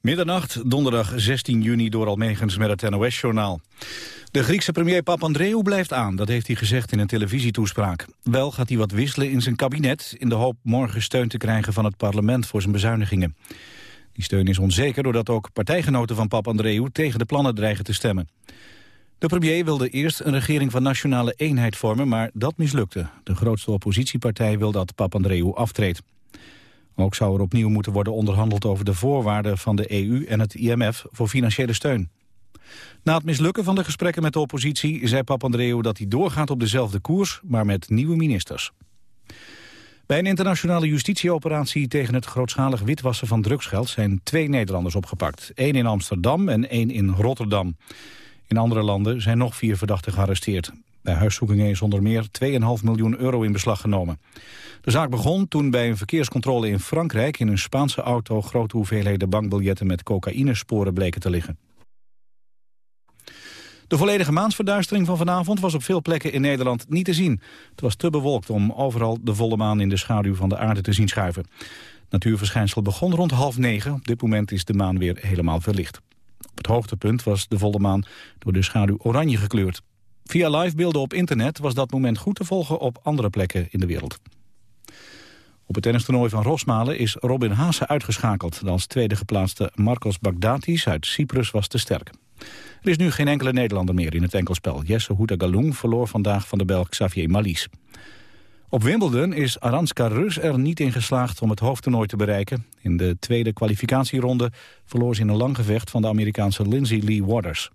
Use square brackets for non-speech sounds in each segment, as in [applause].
Middernacht, donderdag 16 juni door Almegens met het NOS-journaal. De Griekse premier Papandreou blijft aan, dat heeft hij gezegd in een televisietoespraak. Wel gaat hij wat wisselen in zijn kabinet... in de hoop morgen steun te krijgen van het parlement voor zijn bezuinigingen. Die steun is onzeker doordat ook partijgenoten van Papandreou... tegen de plannen dreigen te stemmen. De premier wilde eerst een regering van nationale eenheid vormen... maar dat mislukte. De grootste oppositiepartij wil dat Papandreou aftreedt. Ook zou er opnieuw moeten worden onderhandeld over de voorwaarden van de EU en het IMF voor financiële steun. Na het mislukken van de gesprekken met de oppositie zei Papandreou dat hij doorgaat op dezelfde koers, maar met nieuwe ministers. Bij een internationale justitieoperatie tegen het grootschalig witwassen van drugsgeld zijn twee Nederlanders opgepakt. één in Amsterdam en één in Rotterdam. In andere landen zijn nog vier verdachten gearresteerd. Bij huiszoekingen is onder meer 2,5 miljoen euro in beslag genomen. De zaak begon toen bij een verkeerscontrole in Frankrijk... in een Spaanse auto grote hoeveelheden bankbiljetten met cocaïnesporen bleken te liggen. De volledige maansverduistering van vanavond was op veel plekken in Nederland niet te zien. Het was te bewolkt om overal de volle maan in de schaduw van de aarde te zien schuiven. Het natuurverschijnsel begon rond half negen. Op dit moment is de maan weer helemaal verlicht. Op het hoogtepunt was de volle maan door de schaduw oranje gekleurd. Via livebeelden op internet was dat moment goed te volgen op andere plekken in de wereld. Op het tennistoernooi van Rosmalen is Robin Haase uitgeschakeld. De als tweede geplaatste Marcos Bagdatis uit Cyprus was te sterk. Er is nu geen enkele Nederlander meer in het enkelspel. Jesse Houda verloor vandaag van de Belg Xavier Malice. Op Wimbledon is Aranska Rus er niet in geslaagd om het hoofdtoernooi te bereiken. In de tweede kwalificatieronde verloor ze in een lang gevecht van de Amerikaanse Lindsay Lee Waters.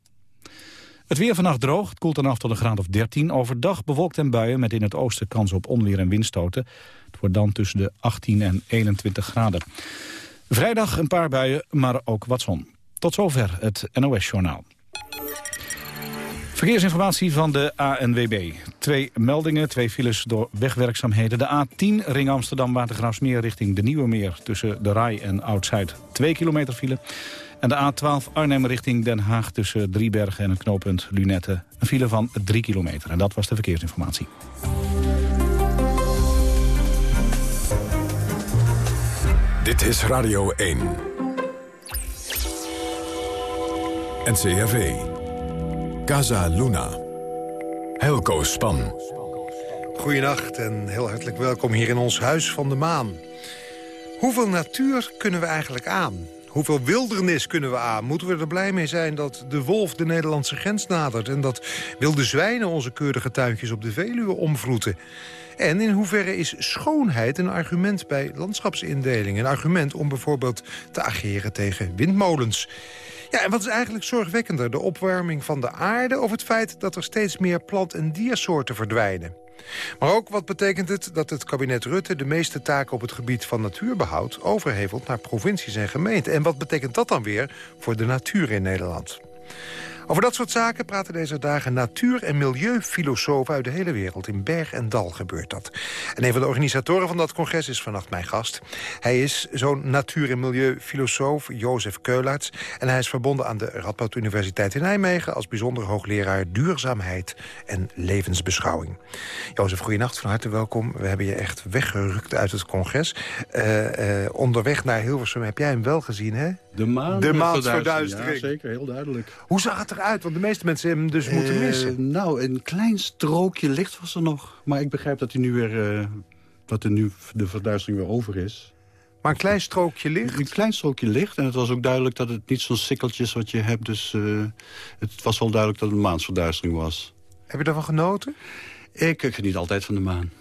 Het weer vannacht droog, het koelt dan af tot een graad of 13. Overdag bewolkt en buien met in het oosten kans op onweer en windstoten. Het wordt dan tussen de 18 en 21 graden. Vrijdag een paar buien, maar ook wat zon. Tot zover het NOS-journaal. Verkeersinformatie van de ANWB. Twee meldingen, twee files door wegwerkzaamheden. De A10 Ring Amsterdam-Watergraafsmeer richting de Nieuwe Meer... tussen de Rai en Oud-Zuid. Twee kilometer file. En de A12 Arnhem richting Den Haag tussen Driebergen en het knooppunt Lunette. Een file van 3 kilometer. En dat was de verkeersinformatie. Dit is Radio 1. NCRV. Casa Luna. Helco Span. Goedenacht en heel hartelijk welkom hier in ons Huis van de Maan. Hoeveel natuur kunnen we eigenlijk aan? Hoeveel wildernis kunnen we aan? Moeten we er blij mee zijn dat de wolf de Nederlandse grens nadert... en dat wilde zwijnen onze keurige tuintjes op de Veluwe omvroeten? En in hoeverre is schoonheid een argument bij landschapsindeling? Een argument om bijvoorbeeld te ageren tegen windmolens? Ja, en wat is eigenlijk zorgwekkender? De opwarming van de aarde of het feit dat er steeds meer plant- en diersoorten verdwijnen? Maar ook wat betekent het dat het kabinet Rutte... de meeste taken op het gebied van natuurbehoud overhevelt naar provincies en gemeenten? En wat betekent dat dan weer voor de natuur in Nederland? Over dat soort zaken praten deze dagen natuur- en milieufilosofen uit de hele wereld. In Berg en Dal gebeurt dat. En een van de organisatoren van dat congres is vannacht mijn gast. Hij is zo'n natuur- en milieufilosoof, Jozef Keulaerts. En hij is verbonden aan de Radboud Universiteit in Nijmegen... als bijzonder hoogleraar duurzaamheid en levensbeschouwing. Jozef, goeienacht, van harte welkom. We hebben je echt weggerukt uit het congres. Uh, uh, onderweg naar Hilversum heb jij hem wel gezien, hè? De maan. De maansverduistering. Ja, zeker, heel duidelijk. Hoe zag het eruit? Want de meeste mensen hebben hem dus moeten Eh, missen. nou, een klein strookje licht was er nog. Maar ik begrijp dat, hij nu weer, eh, dat er nu de verduistering weer over is. Maar een klein strookje licht. Een klein strookje licht. En het was ook duidelijk dat het niet zo'n sikkeltje is wat je hebt. Dus eh, het was wel duidelijk dat het een maansverduistering was. Heb je daarvan genoten? Ik geniet altijd van de maan.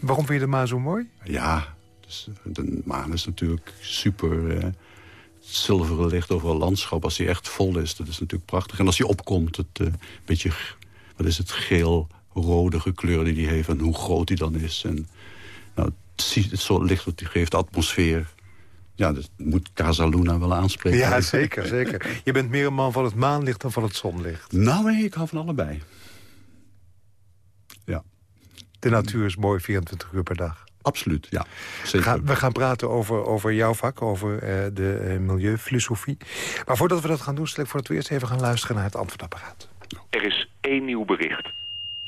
Waarom vind je de maan zo mooi? Ja, dus, de maan is natuurlijk super... zilveren licht over een landschap, als die echt vol is, dat is natuurlijk prachtig. En als die opkomt, het eh, beetje, wat is het, geel-rode kleur die die heeft... en hoe groot die dan is. En, nou, het, soort licht wat die geeft, de atmosfeer... Ja, dat moet Casa Luna wel aanspreken. Ja, zeker, zeker. Je bent meer een man van het maanlicht dan van het zonlicht. Nou, nee, ik hou van allebei. Ja, De natuur is mooi 24 uur per dag. Absoluut, ja. We Zeker. gaan, we gaan praten over, over jouw vak, over eh, de eh, milieufilosofie. Maar voordat we dat gaan doen, stel ik voor dat we eerst even gaan luisteren naar het antwoordapparaat. Er is één nieuw bericht.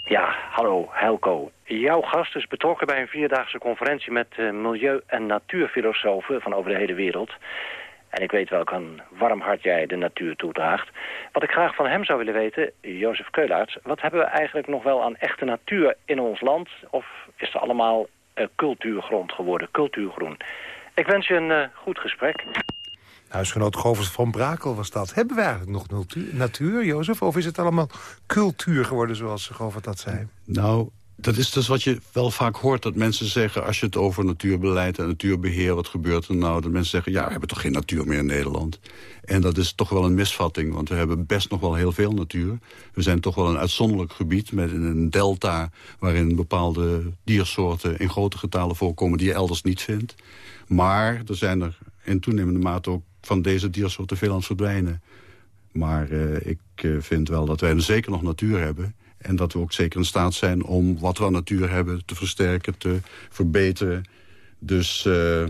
Ja, hallo, Helco. Jouw gast is betrokken bij een vierdaagse conferentie met eh, milieu- en natuurfilosofen van over de hele wereld. En ik weet welk een warm hart jij de natuur toedraagt. Wat ik graag van hem zou willen weten, Jozef Keulaerts... wat hebben we eigenlijk nog wel aan echte natuur in ons land? Of is er allemaal cultuurgrond geworden, cultuurgroen? Ik wens je een uh, goed gesprek. Huisgenoot Govers van Brakel was dat. Hebben we eigenlijk nog natuur, natuur, Jozef? Of is het allemaal cultuur geworden, zoals Govert dat zei? Nou, dat is dus wat je wel vaak hoort. Dat mensen zeggen, als je het over natuurbeleid en natuurbeheer... wat gebeurt er nou? Dat mensen zeggen, ja, we hebben toch geen natuur meer in Nederland. En dat is toch wel een misvatting. Want we hebben best nog wel heel veel natuur. We zijn toch wel een uitzonderlijk gebied met een delta... waarin bepaalde diersoorten in grote getalen voorkomen... die je elders niet vindt. Maar er zijn er in toenemende mate ook van deze diersoorten veel aan het verdwijnen. Maar uh, ik uh, vind wel dat wij zeker nog natuur hebben... En dat we ook zeker in staat zijn om wat we aan natuur hebben... te versterken, te verbeteren. Dus uh,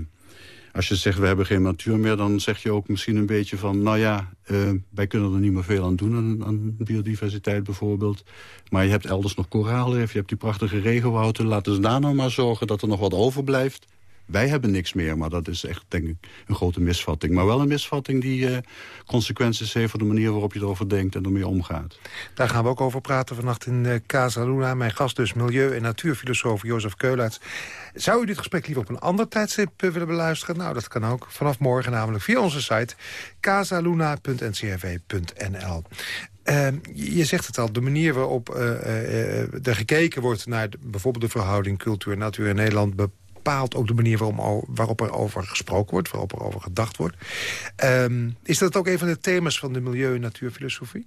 als je zegt we hebben geen natuur meer... dan zeg je ook misschien een beetje van... nou ja, uh, wij kunnen er niet meer veel aan doen aan, aan, biodiversiteit bijvoorbeeld. Maar je hebt elders nog koraalrif, je hebt die prachtige regenwouden. Laten ze daar nou maar zorgen dat er nog wat overblijft. Wij hebben niks meer, maar dat is echt denk ik een grote misvatting. Maar wel een misvatting die uh, consequenties heeft... voor de manier waarop je erover denkt en ermee omgaat. Daar gaan we ook over praten vannacht in uh, Casa Luna. Mijn gast dus milieu- en natuurfilosoof Jozef Keulaerts. Zou u dit gesprek liever op een ander tijdstip uh, willen beluisteren? Nou, dat kan ook. Vanaf morgen namelijk via onze site casaluna.ncrv.nl. Uh, je zegt het al, de manier waarop er gekeken wordt... naar bijvoorbeeld de verhouding cultuur natuur in Nederland bepaalt ook de manier waarom, waarop er over gesproken wordt, waarop er over gedacht wordt. Um, is dat ook een van de thema's van de milieu- en natuurfilosofie?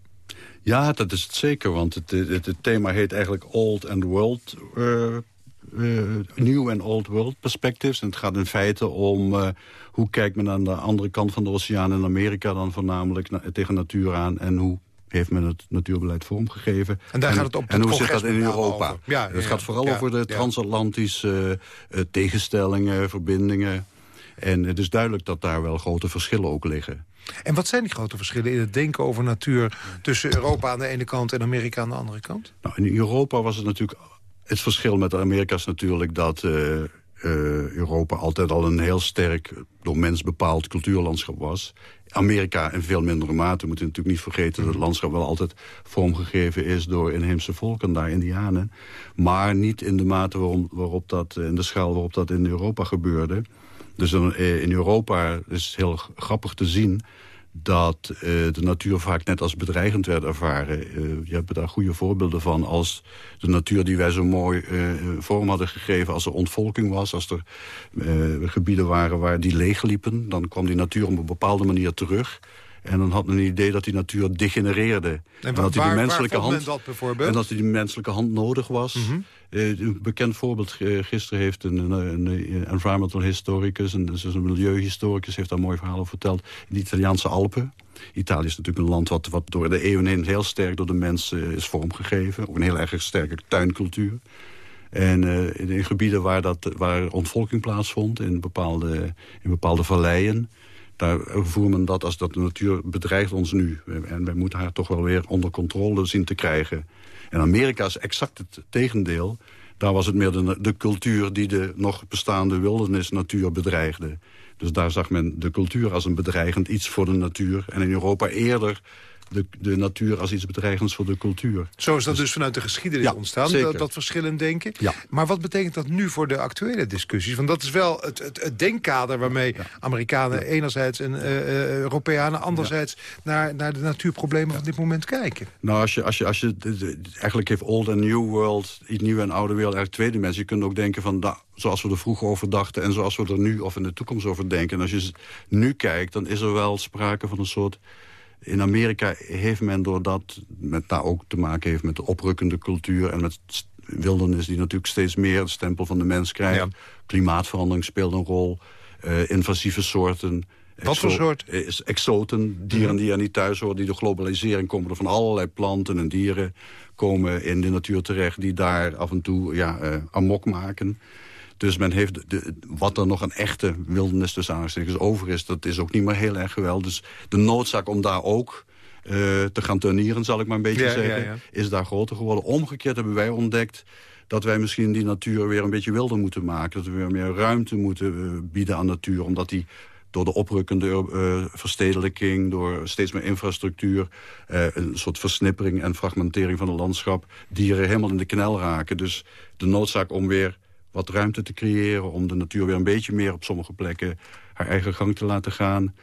Ja, dat is het zeker, want het, het, het thema heet eigenlijk Old and World... Uh, uh, New and Old World Perspectives. En het gaat in feite om uh, hoe kijkt men aan de andere kant van de oceaan in Amerika... dan voornamelijk na tegen natuur aan en hoe heeft men het natuurbeleid vormgegeven. En daar gaat het op En hoe zit dat in Europa? Ja, ja, het gaat vooral ja, over de transatlantische uh, tegenstellingen, verbindingen. En het is duidelijk dat daar wel grote verschillen ook liggen. En wat zijn die grote verschillen in het denken over natuur... tussen Europa aan de ene kant en Amerika aan de andere kant? Nou, in Europa was het natuurlijk... Het verschil met Amerika is natuurlijk dat... Uh, uh, Europa altijd al een heel sterk, door mens bepaald cultuurlandschap was. Amerika in veel mindere mate. We moeten natuurlijk niet vergeten dat het landschap wel altijd vormgegeven is door inheemse volken daar, Indianen. Maar niet in de mate waarop dat, in de schaal waarop dat in Europa gebeurde. Dus in Europa is het heel grappig te zien dat uh, de natuur vaak net als bedreigend werd ervaren. Uh, je hebt daar goede voorbeelden van als de natuur die wij zo mooi uh, vorm hadden gegeven... als er ontvolking was, als er gebieden waren waar die leegliepen... dan kwam die natuur op een bepaalde manier terug... En dan had men een idee dat die natuur degenereerde. En, en dat waar, die menselijke hand, dat bijvoorbeeld? En dat die menselijke hand nodig was. Mm -hmm. uh, een bekend voorbeeld, gisteren heeft een, een, een environmental historicus... en dus een milieuhistoricus heeft daar een mooi verhaal over verteld... in de Italiaanse Alpen. Italië is natuurlijk een land wat, wat door de eeuwen heen heel sterk door de mensen is vormgegeven. Ook een heel erg sterke tuincultuur. En uh, in, in, gebieden waar, dat, waar ontvolking plaatsvond, in bepaalde, in bepaalde valleien daar voert men dat als dat de natuur bedreigt ons nu. En wij moeten haar toch wel weer onder controle zien te krijgen. En Amerika is exact het tegendeel. Daar was het meer de, de cultuur die de nog bestaande wildernisnatuur bedreigde. Dus daar zag men de cultuur als een bedreigend iets voor de natuur. En in Europa eerder de, de natuur als iets bedreigends voor de cultuur. Zo is dat dus, dus vanuit de geschiedenis ja, ontstaan, dat, dat verschillend denken. Ja. Maar wat betekent dat nu voor de actuele discussies? Want dat is wel het, het, het denkkader waarmee ja. Amerikanen enerzijds en uh, Europeanen anderzijds naar, naar de natuurproblemen van dit moment kijken. Nou, als je, als je, als je de, de, eigenlijk heeft old en new world, iets nieuw en oude wereld, eigenlijk twee dimensies. Je kunt ook denken van, nou, zoals we er vroeger over dachten... en zoals we er nu of in de toekomst over denken. En als je nu kijkt, dan is er wel sprake van een soort in Amerika heeft men doordat met daar ook te maken heeft met de oprukkende cultuur... en met wildernis die natuurlijk steeds meer het stempel van de mens krijgt. Ja. Klimaatverandering speelt een rol. Uh, invasieve soorten. Wat voor soort? Exoten, dieren die er niet thuis horen. Die door globalisering komen er van allerlei planten en dieren... komen in de natuur terecht die daar af en toe ja, uh, amok maken. Dus men heeft de, wat er nog een echte wildernis tussen aanstekens over is... dat is ook niet meer heel erg geweldig. Dus de noodzaak om daar ook uh, te gaan turnieren, zal ik maar een beetje ja, zeggen... Ja, ja. is daar groter geworden. Omgekeerd hebben wij ontdekt dat wij misschien die natuur weer een beetje wilder moeten maken. Dat we weer meer ruimte moeten uh, bieden aan natuur. Omdat die door de oprukkende uh, verstedelijking, door steeds meer infrastructuur... Uh, een soort versnippering en fragmentering van het landschap... dieren helemaal in de knel raken. Dus de noodzaak om weer wat ruimte te creëren... om de natuur weer een beetje meer op sommige plekken haar eigen gang te laten gaan...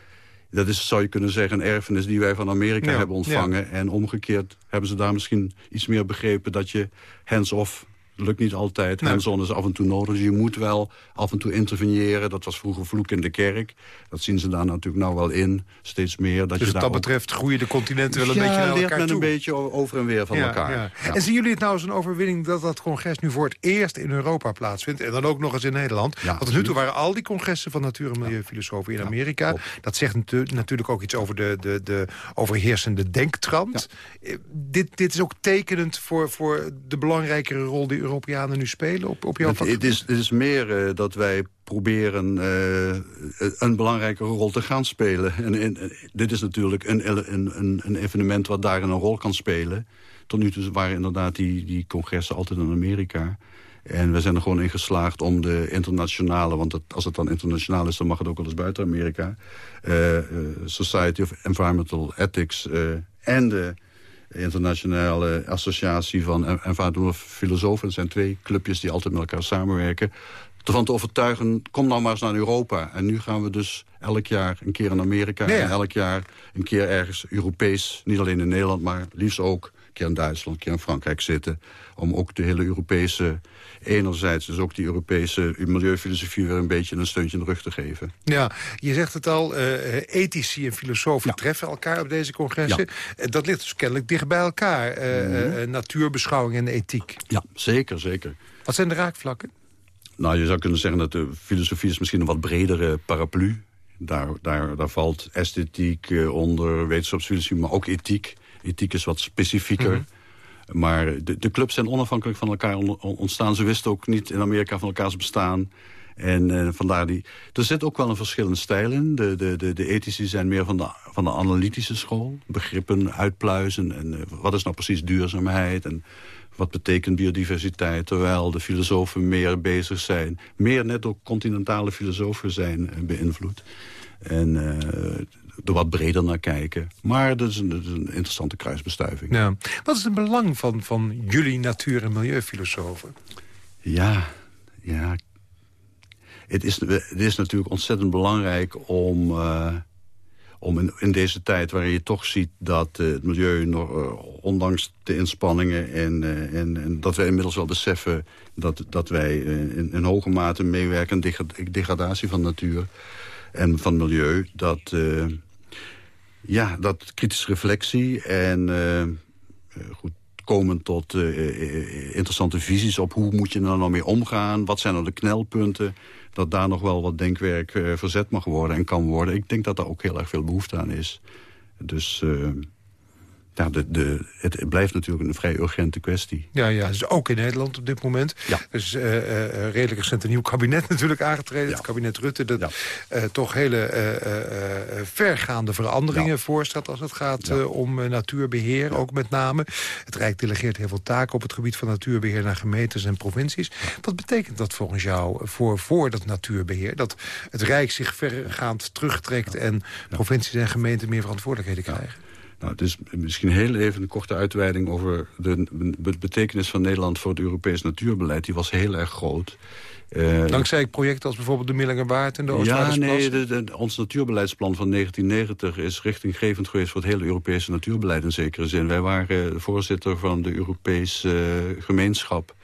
Dat is, zou je kunnen zeggen, een erfenis die wij van Amerika hebben ontvangen. En omgekeerd hebben ze daar misschien iets meer begrepen... dat je hands-off lukt niet altijd. Nee. Hands-on is af en toe nodig. Dus je moet wel af en toe interveneren. Dat was vroeger vloek in de kerk. Dat zien ze daar natuurlijk nou wel in. Steeds meer. Dat dus je wat dat betreft groeien de continenten wel een ja, beetje naar elkaar men toe. een beetje over en weer van Ja, elkaar. ja. En zien jullie het nou als een overwinning dat dat congres nu voor het eerst in Europa plaatsvindt? En dan ook nog eens in Nederland. Want tot nu toe waren al die congressen van natuur- en milieufilosofen in Amerika. dat zegt natu- natuurlijk ook iets over de, de, de overheersende denktrand. Eh, Dit, dit is ook tekenend voor, voor de belangrijkere rol die Europeanen nu spelen op, op jouw Het, het, is, het is meer eh, dat wij proberen eh, een belangrijke rol te gaan spelen. En, en, eh, dit is natuurlijk een, een, een, evenement wat daarin een rol kan spelen. Tot nu toe waren inderdaad die, die congressen altijd in Amerika. En we zijn er gewoon in geslaagd om de internationale... want het, als het dan internationaal is, dan mag het ook wel eens buiten Amerika... Society of Environmental Ethics en de internationale associatie van en- ervaren filosofen. Het zijn twee clubjes die altijd met elkaar samenwerken. Ervan te overtuigen, kom nou maar eens naar Europa. En nu gaan we dus elk jaar een keer in Amerika... En elk jaar een keer ergens Europees, niet alleen in Nederland... maar liefst ook keer in Duitsland, een keer in Frankrijk zitten... om ook de hele Europese, enerzijds dus ook die Europese milieufilosofie... weer een beetje een steuntje in de rug te geven. Ja, je zegt het al, eh, ethici en filosofen Ja. treffen elkaar op deze congressen. Eh, Dat ligt dus kennelijk dicht bij elkaar, eh, eh, natuurbeschouwing en ethiek. Ja, zeker, zeker. Wat zijn de raakvlakken? Nou, je zou kunnen zeggen dat de filosofie is misschien een wat bredere paraplu. Daar, daar, daar valt esthetiek onder, wetenschapsfilosofie, maar ook ethiek. Ethiek is wat specifieker. Maar de, de clubs zijn onafhankelijk van elkaar on- on- ontstaan. Ze wisten ook niet in Amerika van elkaars bestaan. En eh, vandaar die... Er zit ook wel een verschil in stijl in. De, de, de, de ethici zijn meer van de, van de analytische school. Begrippen uitpluizen. En eh, wat is nou precies duurzaamheid? En wat betekent biodiversiteit? Terwijl de filosofen meer bezig zijn. Meer net door continentale filosofen zijn eh, beïnvloed. En eh, er wat breder naar kijken. Maar dat is een, dat is een interessante kruisbestuiving. Ja. Wat is het belang van, van jullie natuur- en milieufilosofen? Ja, ja. Het is, het is natuurlijk ontzettend belangrijk om, eh, om in, in deze tijd... waarin je toch ziet dat eh, het milieu, nog, eh, ondanks de inspanningen... En, en, en dat wij inmiddels wel beseffen dat, dat wij in, in hoge mate meewerken... aan degra- degradatie van natuur en van milieu... dat, ja, dat kritische reflectie en eh, eh, goed, komen tot eh, interessante visies op hoe moet je er nou mee omgaan. Wat zijn nou de knelpunten? Dat daar nog wel wat denkwerk verzet mag worden en kan worden. Ik denk dat daar ook heel erg veel behoefte aan is. Dus ja, de, de, het, blijft natuurlijk een vrij urgente kwestie. Ja, ja, dus ook in Nederland op dit moment. Ja. Dus redelijk recent een nieuw kabinet [laughs] natuurlijk aangetreden. Ja. Het kabinet Rutte dat Ja. eh, toch hele vergaande veranderingen voorstelt... als het gaat om eh, natuurbeheer, ook met name. Het Rijk delegeert heel veel taken op het gebied van natuurbeheer... naar gemeentes en provincies. Wat betekent dat volgens jou voor, voor dat natuurbeheer? Dat het Rijk zich vergaand terugtrekt... en provincies en gemeenten meer verantwoordelijkheden krijgen? Nou, het is misschien heel even een korte uitweiding over de be- betekenis van Nederland voor het Europees natuurbeleid. Die was heel erg groot. Eh, Dankzij projecten als bijvoorbeeld de Millingerwaard en de ja, Oostvaardersplas? nee, de, de- ons natuurbeleidsplan van 1990 is richtinggevend geweest voor het hele Europese natuurbeleid in zekere zin. Wij waren voorzitter van de Europese eh, gemeenschap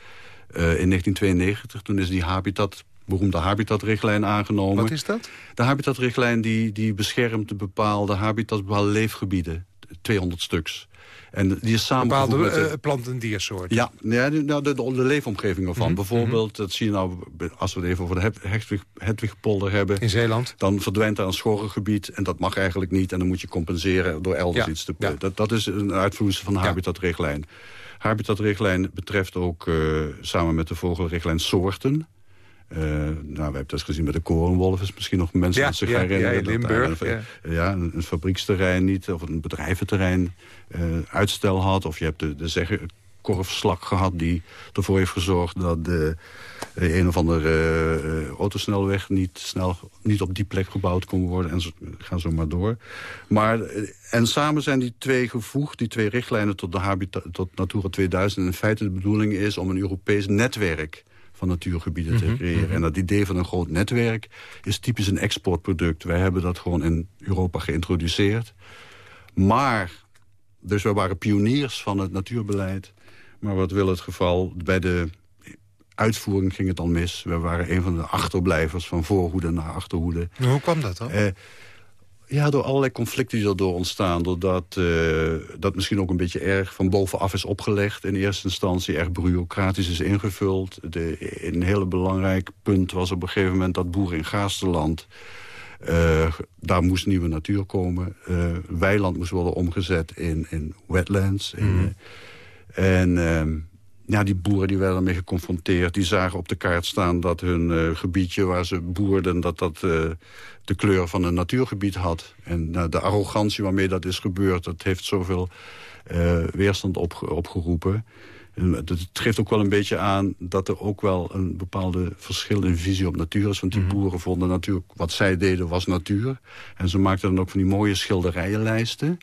eh, in 1992. Toen is die habitat, beroemde habitatrichtlijn aangenomen. Wat is dat? De habitatrichtlijn die, die beschermt bepaalde habitats, bepaalde leefgebieden. 200 stuks. En die is samengevoegd Bepaalde met... eh, plant- en diersoorten. ja, nou, de, de, de leefomgeving ervan. Mhm, Bijvoorbeeld, dat zie je nou, als we het even over de Hedwig, Hedwigpolder hebben... In Zeeland. dan verdwijnt daar een schorrengebied en dat mag eigenlijk niet. En dan moet je compenseren door elders Ja, iets te... ja. Dat, dat is een uitvloeisel van de habitatrichtlijn. Habitatrichtlijn betreft ook eh, samen met de vogelrichtlijn soorten... Eh, nou, we hebben het eens gezien met de korenwolf. Is misschien nog mensen Ja, dat zich ja, herinneren. ja, in dat Limburg, een, ja. ja, een, een fabrieksterrein niet, of een bedrijventerrein eh, uitstel had. Of je hebt de, de zeggen, korfslak gehad... die ervoor heeft gezorgd dat de, een of andere uh, autosnelweg... Niet, snel, niet op die plek gebouwd kon worden. En zo, gaan zo maar door. Maar, en samen zijn die twee gevoegd, die twee richtlijnen... tot, de Habitat, tot Natura 2000. En in feite de bedoeling is om een Europees netwerk van natuurgebieden te mhm, creëren. Mhm. En dat idee van een groot netwerk is typisch een exportproduct. Wij hebben dat gewoon in Europa geïntroduceerd. Maar, dus we waren pioniers van het natuurbeleid. Maar wat wil het geval, bij de uitvoering ging het al mis. We waren een van de achterblijvers van voorhoede naar achterhoede. Hoe kwam dat dan? Eh, ja, door allerlei conflicten die erdoor ontstaan. Doordat uh, dat misschien ook een beetje erg van bovenaf is opgelegd. In eerste instantie erg bureaucratisch is ingevuld. De, een heel belangrijk punt was op een gegeven moment dat boeren in Gaasterland... Uh, daar moest nieuwe natuur komen. Uh, weiland moest worden omgezet in, in wetlands. Mm. en ehm, ja, die boeren die werden ermee geconfronteerd. Die zagen op de kaart staan dat hun uh, gebiedje waar ze boerden... dat dat uh, de kleur van een natuurgebied had. En uh, de arrogantie waarmee dat is gebeurd... dat heeft zoveel weerstand op, opgeroepen. Het geeft ook wel een beetje aan dat er ook wel een bepaalde verschil in visie op natuur is. Want die mhm. boeren vonden natuurlijk, wat zij deden was natuur. En ze maakten dan ook van die mooie schilderijenlijsten.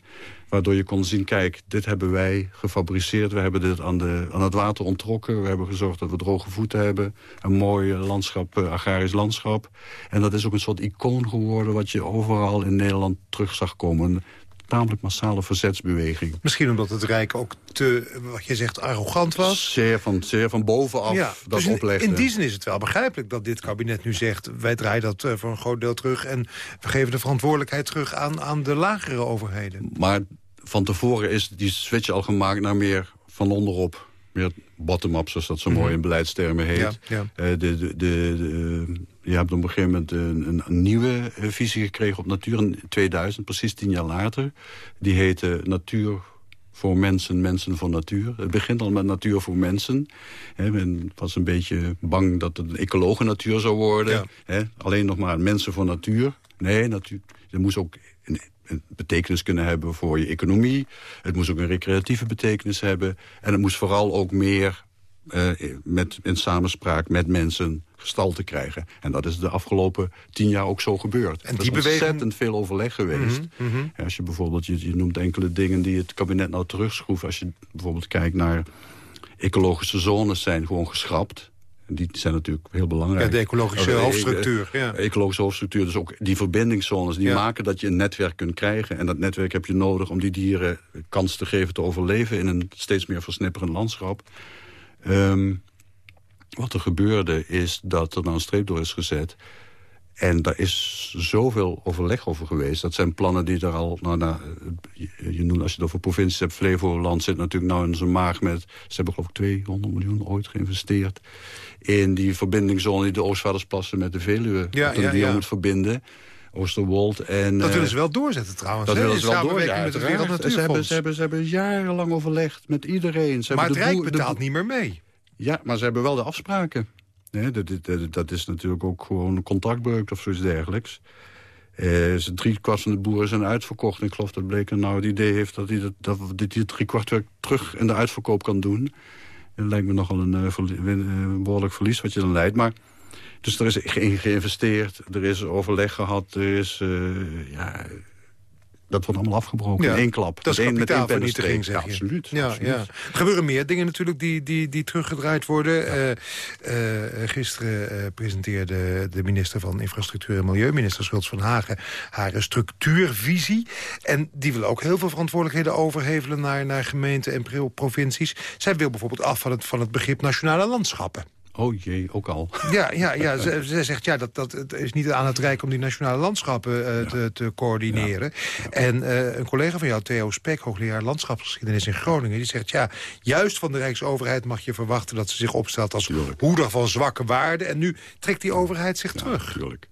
Waardoor je kon zien, kijk, dit hebben wij gefabriceerd. We hebben dit aan, de, aan het water onttrokken. We hebben gezorgd dat we droge voeten hebben. Een mooi landschap, eh, agrarisch landschap. En dat is ook een soort icoon geworden... wat je overal in Nederland terug zag komen tamelijk massale verzetsbeweging. Misschien omdat het Rijk ook te, wat je zegt, arrogant was? Zeer van, zeer van bovenaf ja, dat dus oplegde. In die zin is het wel begrijpelijk dat dit kabinet nu zegt... wij draaien dat eh, voor een groot deel terug... en we geven de verantwoordelijkheid terug aan, aan de lagere overheden. Maar van tevoren is die switch al gemaakt naar meer van onderop meer bottom-up, zoals dat zo mooi mhm. in beleidstermen heet. Ja, eh, de, de, de, je hebt op een gegeven moment een, een, nieuwe eh, visie gekregen op natuur in 2000, precies tien jaar later. Die heette Natuur voor mensen, mensen voor natuur. Het begint al met natuur voor mensen. men was een beetje bang dat het een ecologische natuur zou worden. alleen nog maar mensen voor natuur. Nee, natuur, er moest ook een betekenis kunnen hebben voor je economie. Het moest ook een recreatieve betekenis hebben. En het moest vooral ook meer uh, met, in samenspraak met mensen gestalte krijgen. En dat is de afgelopen tien jaar ook zo gebeurd. En die er is ontzettend veel overleg geweest. Mhm, mhm. Als je bijvoorbeeld, je, je, noemt enkele dingen die het kabinet nou terugschroeft. Als je bijvoorbeeld kijkt naar ecologische zones zijn gewoon geschrapt die zijn natuurlijk heel belangrijk. Ja, de ecologische oh, hoofdstructuur. Ja. Ecologische hoofdstructuur, dus ook die verbindingszones... die maken dat je een netwerk kunt krijgen. En dat netwerk heb je nodig om die dieren kans te geven te overleven... in een steeds meer versnipperend landschap. Um, wat er gebeurde is dat er nou een streep door is gezet... En daar is zoveel overleg over geweest. Dat zijn plannen die er al... Nou, nou, je noemt, als je het over provincies hebt... Flevoland zit natuurlijk nou in zijn maag met... Ze hebben geloof ik 200 miljoen ooit geïnvesteerd... in die verbindingszone die de Oostvaardersplassen met de Veluwe... Ja, ja, ja. moet verbinden. Oosterwold. En, dat willen ze wel doorzetten trouwens. Dat willen ze wel doorzetten. Met het ze, hebben, ze, hebben, ze hebben jarenlang overlegd met iedereen. Ze maar het Rijk betaalt niet meer mee. Ja, maar ze hebben wel de afspraken. Nee, dat, dat, dat, is natuurlijk ook gewoon een contractbreuk of zoiets dergelijks. Eh, drie kwart van de boeren zijn uitverkocht. En ik geloof dat Bleker nou het idee heeft dat hij, dat, dat, dat hij drie kwart terug in de uitverkoop kan doen. Dat lijkt me nogal een, uh, een behoorlijk verlies wat je dan leidt. Maar, dus er is geïnvesteerd, er is overleg gehad, er is... Uh, ja, dat wordt allemaal afgebroken in één klap. Dat is één, met één zeg ja, absoluut, ja, absoluut. Ja. Er gebeuren meer dingen natuurlijk die, die, die teruggedraaid worden. Uh, uh, gisteren uh, presenteerde de minister van Infrastructuur en Milieu... minister Schultz van Hagen haar structuurvisie. En die wil ook heel veel verantwoordelijkheden overhevelen... naar, naar gemeenten en provincies. Zij wil bijvoorbeeld af van het, van het begrip nationale landschappen. Oh jee, ook al. Ja, ja, ja ze, ze, zegt ja, dat, dat het is niet aan het Rijk om die nationale landschappen uh, te, te, coördineren. En uh, een collega van jou, Theo Spek, hoogleraar landschapsgeschiedenis in Groningen... die zegt ja, juist van de Rijksoverheid mag je verwachten... dat ze zich opstelt als Tuurlijk. hoeder van zwakke waarden. En nu trekt die overheid zich terug. Natuurlijk.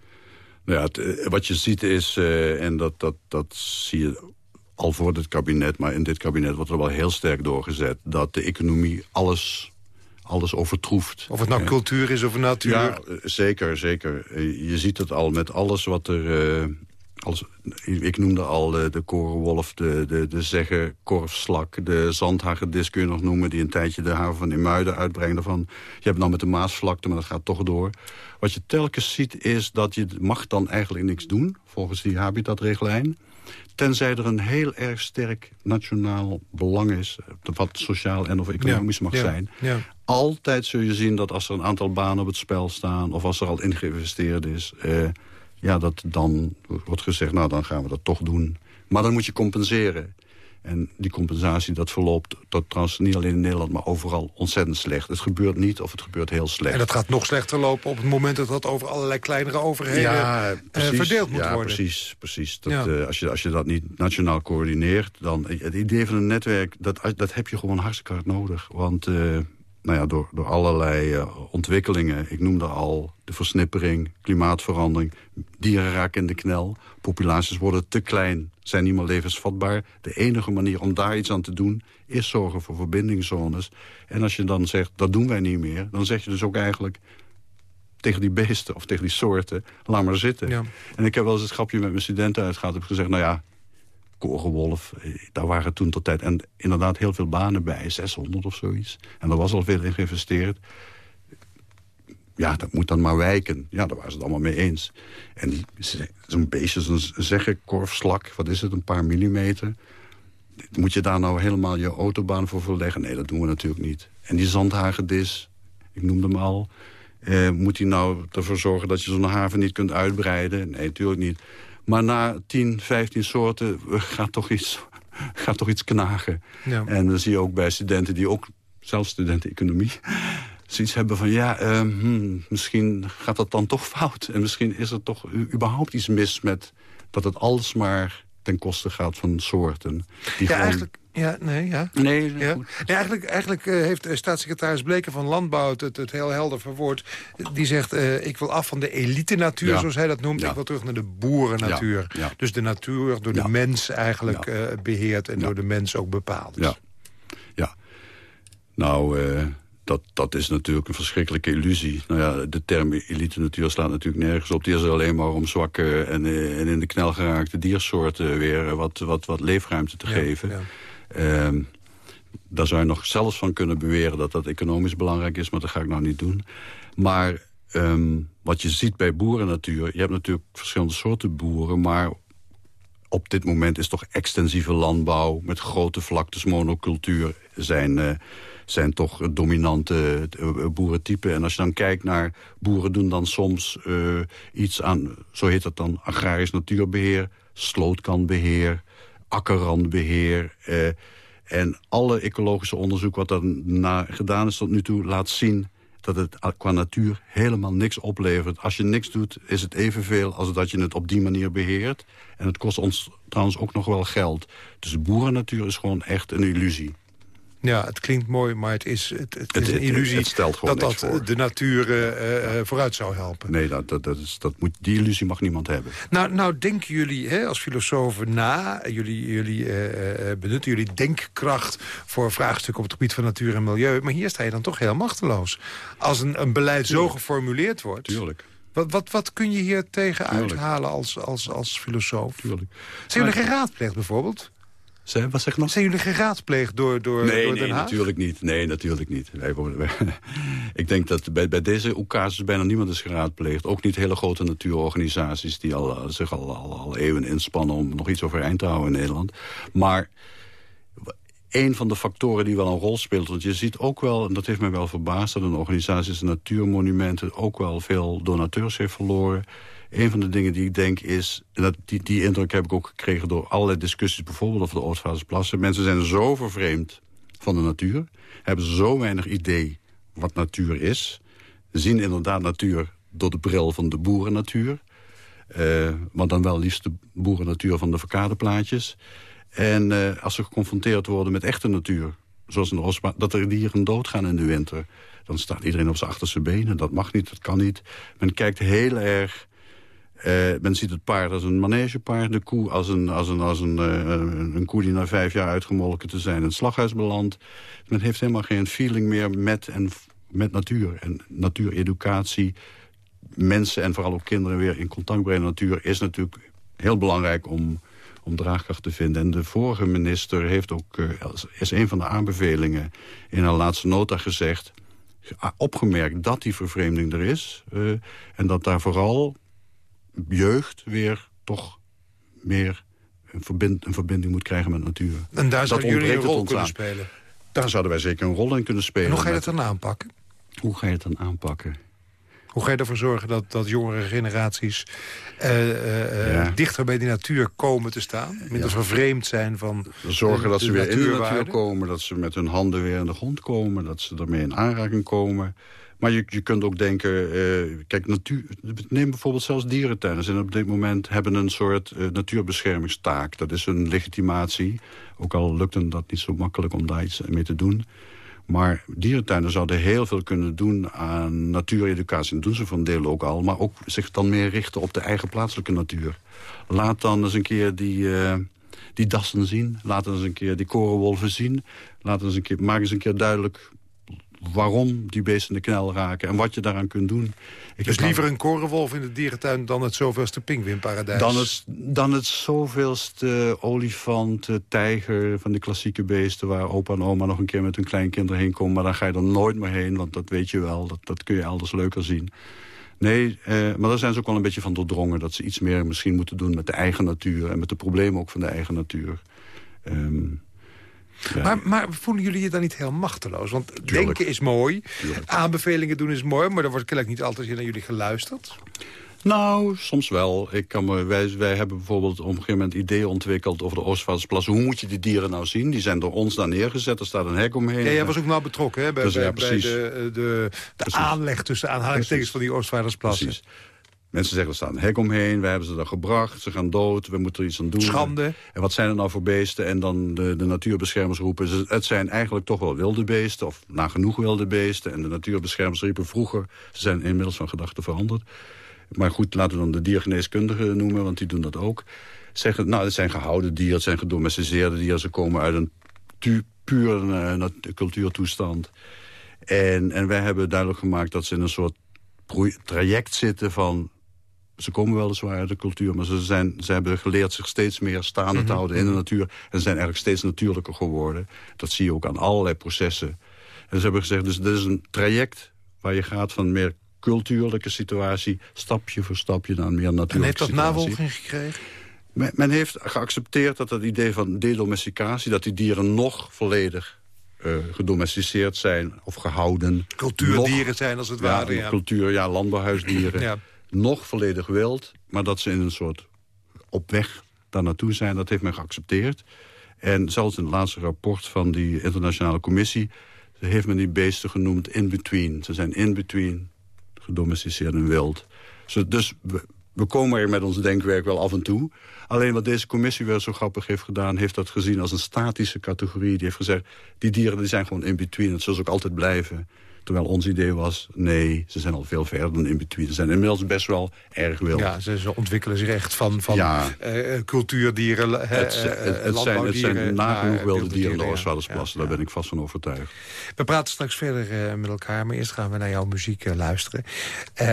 Nou ja, het, eh, wat je ziet is, uh, en dat, dat, dat zie je al voor dit kabinet... maar in dit kabinet wordt er wel heel sterk doorgezet... dat de economie alles alles overtroeft. Of het nou cultuur is of natuur. Ja, zeker, zeker. Je ziet het al met alles wat er... Uh, alles, ik noemde al de, korenwolf, de, de, de korfslak... de zandhagedis kun je nog noemen... die een tijdje de haven van Imuiden uitbrengen. Van, je hebt nou met de Maasvlakte, maar dat gaat toch door. Wat je telkens ziet is dat je mag dan eigenlijk niks doen... volgens die habitatrichtlijn. Tenzij er een heel erg sterk nationaal belang is... wat sociaal en of economisch mag zijn. Ja. Altijd zul je zien dat als er een aantal banen op het spel staan... of als er al in geïnvesteerd is... Eh, ja, dat dan wordt gezegd, nou dan gaan we dat toch doen. Maar dan moet je compenseren. En die compensatie dat verloopt, dat trouwens niet alleen in Nederland... maar overal ontzettend slecht. Het gebeurt niet of het gebeurt heel slecht. En dat gaat nog slechter lopen op het moment dat dat over allerlei kleinere overheden ja, eh, verdeeld moet ja, worden. precies, precies. Dat, ja. uh, als, je, als je dat niet nationaal coördineert, dan... Het idee van een netwerk, dat, dat heb je gewoon hartstikke hard nodig. Want... Uh, nou ja, door, door allerlei uh, ontwikkelingen. Ik noemde al de versnippering, klimaatverandering. Dieren raken in de knel. Populaties worden te klein, zijn niet meer levensvatbaar. De enige manier om daar iets aan te doen... is zorgen voor verbindingszones. En als je dan zegt, dat doen wij niet meer... dan zeg je dus ook eigenlijk tegen die beesten of tegen die soorten... laat maar zitten. Ja. En ik heb wel eens het grapje met mijn studenten uitgehad. heb gezegd, nou ja, Korenwolf, eh, daar waren toen tot tijd... en inderdaad heel veel banen bij, 600 of zoiets. En er was al veel in geïnvesteerd. Ja, dat moet dan maar wijken. Ja, daar waren ze het allemaal mee eens. En zo'n beestje, zo'n zeggen korfslak, wat is het, een paar millimeter... moet je daar nou helemaal je autobaan voor verleggen? Nee, dat doen we natuurlijk niet. En die zandhagedis, ik noemde hem al... Eh, moet hij nou ervoor zorgen dat je zo'n haven niet kunt uitbreiden? Nee, natuurlijk niet. Maar na 10, 15 soorten gaat toch iets, [laughs] gaat toch iets knagen. Ja. En dan zie je ook bij studenten die ook, zelfs studenten economie... [laughs] zoiets hebben van, ja, uh, misschien gaat dat dan toch fout. En misschien is er toch überhaupt iets mis met dat het alles maar ten koste gaat van soorten. Die ja, eigenlijk ja, nee, ja. Nee, ja. eigenlijk, eigenlijk uh, heeft uh, staatssecretaris Bleken van Landbouw het, het heel helder verwoord. Die zegt, uh, ik wil af van de elite-natuur, ja. zoals hij dat noemt. Ik wil terug naar de boerennatuur. Ja. Dus de natuur door de mens eigenlijk beheerd en door de mens ook bepaald. Ja, ja. nou... Dat, dat is natuurlijk een verschrikkelijke illusie. Nou ja, de term elite natuur slaat natuurlijk nergens op. Die is er alleen maar om zwakke en, en in de knel geraakte diersoorten weer wat, wat, wat leefruimte te geven. Uh, daar zou je nog zelfs van kunnen beweren dat dat economisch belangrijk is... maar dat ga ik nou niet doen. Maar um, wat je ziet bij boerennatuur... je hebt natuurlijk verschillende soorten boeren... maar op dit moment is toch extensieve landbouw... met grote vlaktes, monocultuur... zijn, uh, zijn toch dominante uh, boerentypen. En als je dan kijkt naar boeren doen dan soms iets aan... zo heet dat dan agrarisch natuurbeheer, slootkantbeheer akkerrandbeheer... Eh, en alle ecologische onderzoek wat daarna gedaan is tot nu toe... laat zien dat het qua natuur helemaal niks oplevert. Als je niks doet, is het evenveel als dat je het op die manier beheert. En het kost ons trouwens ook nog wel geld. Dus boerennatuur is gewoon echt een illusie. Ja, het klinkt mooi, maar het is, het, het is een illusie dat dat de natuur uh, vooruit zou helpen. Nee, dat, dat, dat, is, dat moet, die illusie mag niemand hebben. Nou, nou denken jullie hè, als filosofen na, jullie, jullie uh, benutten jullie denkkracht... voor vraagstukken op het gebied van natuur en milieu. Maar hier sta je dan toch heel machteloos. Als een, een beleid zo geformuleerd wordt... Tuurlijk. Wat, wat, wat kun je hier tegen uithalen als, als, als filosoof? Tuurlijk. Zijn jullie geraadpleegd bijvoorbeeld? Zijn, wat zeg nog? Zijn jullie geraadpleegd door, door, nee, door Den nee, natuurlijk niet. Nee, natuurlijk niet. Wij, wij, [laughs] ik denk dat bij, bij deze ocasus bijna niemand is geraadpleegd. Ook niet hele grote natuurorganisaties die al, zich al, al, al eeuwen inspannen... om nog iets overeind te houden in Nederland. Maar een van de factoren die wel een rol speelt. Want je ziet ook wel, en dat heeft mij wel verbaasd... dat een organisatie als Natuurmonumenten ook wel veel donateurs heeft verloren een van de dingen die ik denk is... dat, die, die indruk heb ik ook gekregen door allerlei discussies... bijvoorbeeld over de Oostvaardersplassen. Mensen zijn zo vervreemd van de natuur. Hebben zo weinig idee wat natuur is. Zien inderdaad natuur door de bril van de boerennatuur. Uh, maar dan wel liefst de boerennatuur van de verkadeplaatjes. En uh, als ze geconfronteerd worden met echte natuur... zoals in de dat er dieren doodgaan in de winter... dan staat iedereen op zijn achterste benen. Dat mag niet, dat kan niet. Men kijkt heel erg uh, men ziet het paard als een manegepaard, de koe als een, als een, als een, uh, een koe die na vijf jaar uitgemolken te zijn in het slaghuis belandt. Men heeft helemaal geen feeling meer met, en, met natuur. En natuureducatie, mensen en vooral ook kinderen weer in contact brengen natuur... is natuurlijk heel belangrijk om, om draagkracht te vinden. En de vorige minister heeft ook, uh, is een van de aanbevelingen... in haar laatste nota gezegd, opgemerkt dat die vervreemding er is... En dat daar vooral jeugd weer toch meer een, verbind, een verbinding moet krijgen met natuur. En daar zouden jullie een rol kunnen spelen? Daar zouden wij zeker een rol in kunnen spelen. En hoe ga je dat dan aanpakken? Hoe ga je het dan aanpakken? Hoe ga je ervoor zorgen dat, dat jongere generaties uh, uh, ja. dichter bij die natuur komen te staan? Minder ja. vervreemd zijn van Zorgen de, dat ze weer in de natuur komen, dat ze met hun handen weer in de grond komen... dat ze ermee in aanraking komen. Maar je, je kunt ook denken, uh, kijk, natuur, neem bijvoorbeeld zelfs dierentuinen. Ze op dit moment hebben een soort uh, natuurbeschermingstaak. Dat is een legitimatie. Ook al lukt het dat niet zo makkelijk om daar iets mee te doen. Maar dierentuinen zouden heel veel kunnen doen aan natuureducatie. Dat doen ze van deel ook al. Maar ook zich dan meer richten op de eigen plaatselijke natuur. Laat dan eens een keer die, uh, die dassen zien. Laat eens een keer die korenwolven zien. Laat eens een keer, maak eens een keer duidelijk waarom die beesten de knel raken en wat je daaraan kunt doen. Ik dus liever een korenwolf in de dierentuin dan het zoveelste pinguïnparadijs? Dan het, dan het zoveelste olifant, tijger van de klassieke beesten... waar opa en oma nog een keer met hun kleinkinderen heen komen. Maar daar ga je dan nooit meer heen, want dat weet je wel. Dat, dat kun je elders leuker zien. Nee, eh, maar daar zijn ze ook wel een beetje van doordrongen... dat ze iets meer misschien moeten doen met de eigen natuur... en met de problemen ook van de eigen natuur. Um, ja. Maar, maar, voelen jullie je dan niet heel machteloos? Want denken is mooi, Tuurlijk. aanbevelingen doen is mooi... maar er wordt kennelijk niet altijd naar jullie geluisterd. Nou, soms wel. Ik kan me, wij, wij hebben bijvoorbeeld op een gegeven moment ideeën ontwikkeld over de Oostvaardersplassen. Hoe moet je die dieren nou zien? Die zijn door ons daar neergezet, er staat een hek omheen. Ja, jij was ook nou betrokken hè, bij, dus, ja, bij de, de, de aanleg tussen aanhalingstekens van die Oostvaardersplassen. Precies. Mensen zeggen, er staat een hek omheen, we hebben ze daar gebracht, ze gaan dood, we moeten er iets aan doen. Schande. En wat zijn er nou voor beesten? En dan de, de natuurbeschermers roepen, het zijn eigenlijk toch wel wilde beesten, of nagenoeg wilde beesten. En de natuurbeschermers riepen vroeger, ze zijn inmiddels van gedachten veranderd. Maar goed, laten we dan de diergeneeskundigen noemen, want die doen dat ook. Zeggen, nou, het zijn gehouden dieren, het zijn gedomesticeerde dieren, ze komen uit een puur uh, cultuurtoestand. En, en wij hebben duidelijk gemaakt dat ze in een soort traject zitten van ze komen weliswaar uit de cultuur... maar ze, zijn, ze hebben geleerd zich steeds meer staande te houden in de natuur... en zijn eigenlijk steeds natuurlijker geworden. Dat zie je ook aan allerlei processen. En ze hebben gezegd, dus dit is een traject waar je gaat van meer cultuurlijke situatie... stapje voor stapje naar een meer natuurlijke En heeft dat situatie. navolging gekregen? Men, men, heeft geaccepteerd dat het idee van dedomesticatie... dat die dieren nog volledig uh, gedomesticeerd zijn of gehouden. Cultuurdieren nog, zijn als het ware, ja. Cultuur, ja, landbouwhuisdieren. ja nog volledig wild, maar dat ze in een soort op weg daar naartoe zijn, dat heeft men geaccepteerd. En zelfs in het laatste rapport van die internationale commissie... heeft men die beesten genoemd in-between. Ze zijn in-between, gedomesticeerd en wild. Dus we, komen er met ons denkwerk wel af en toe. Alleen wat deze commissie weer zo grappig heeft gedaan... heeft dat gezien als een statische categorie. Die heeft gezegd, die dieren die zijn gewoon in-between. Dat zullen ze ook altijd blijven. Terwijl ons idee was, nee, ze zijn al veel verder dan in between. Ze zijn inmiddels best wel erg wild. Ja, ze, ontwikkelen zich echt van, van ja. uh, cultuurdieren, uh, het, het, het, zijn, het zijn nagenoeg wilde dieren in de Oostvaardersplassen. Daar ben ik vast van overtuigd. We praten straks verder met elkaar, maar eerst gaan we naar jouw muziek luisteren. je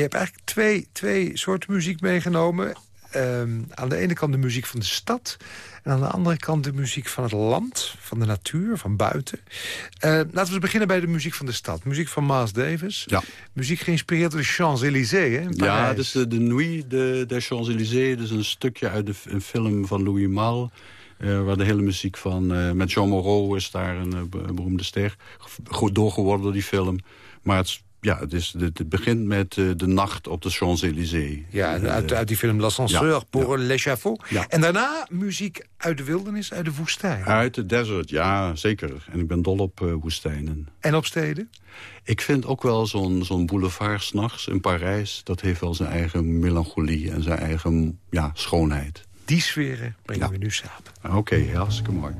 hebt eigenlijk twee, twee soorten muziek meegenomen. Um, aan de ene kant de muziek van de stad... en aan de andere kant de muziek van het land, van de natuur, van buiten. Uh, laten we beginnen bij de muziek van de stad. Muziek van Miles Davis. Ja. Muziek geïnspireerd door de Champs-Élysées, hè? Ja, dus de, de Nuit de, de Champs-Élysées. Dus een stukje uit de, een film van Louis Malle... Uh, waar de hele muziek van... Uh, met Jean Moreau is daar een beroemde ster. Doorgeworden door die film. Maar het ja, het, is, het begint met uh, de nacht op de Champs-Élysées. Ja, uit, uit, die film L'Ascenseur ja, pour ja. l'échafaud. Ja. En daarna muziek uit de wildernis, uit de woestijn. Uit de desert, ja, zeker. En ik ben dol op uh, woestijnen. En op steden? Ik vind ook wel zo'n zo'n boulevard s'nachts in Parijs... dat heeft wel zijn eigen melancholie en zijn eigen ja, schoonheid. Die sferen brengen we nu samen. Oké, okay, hartstikke mooi.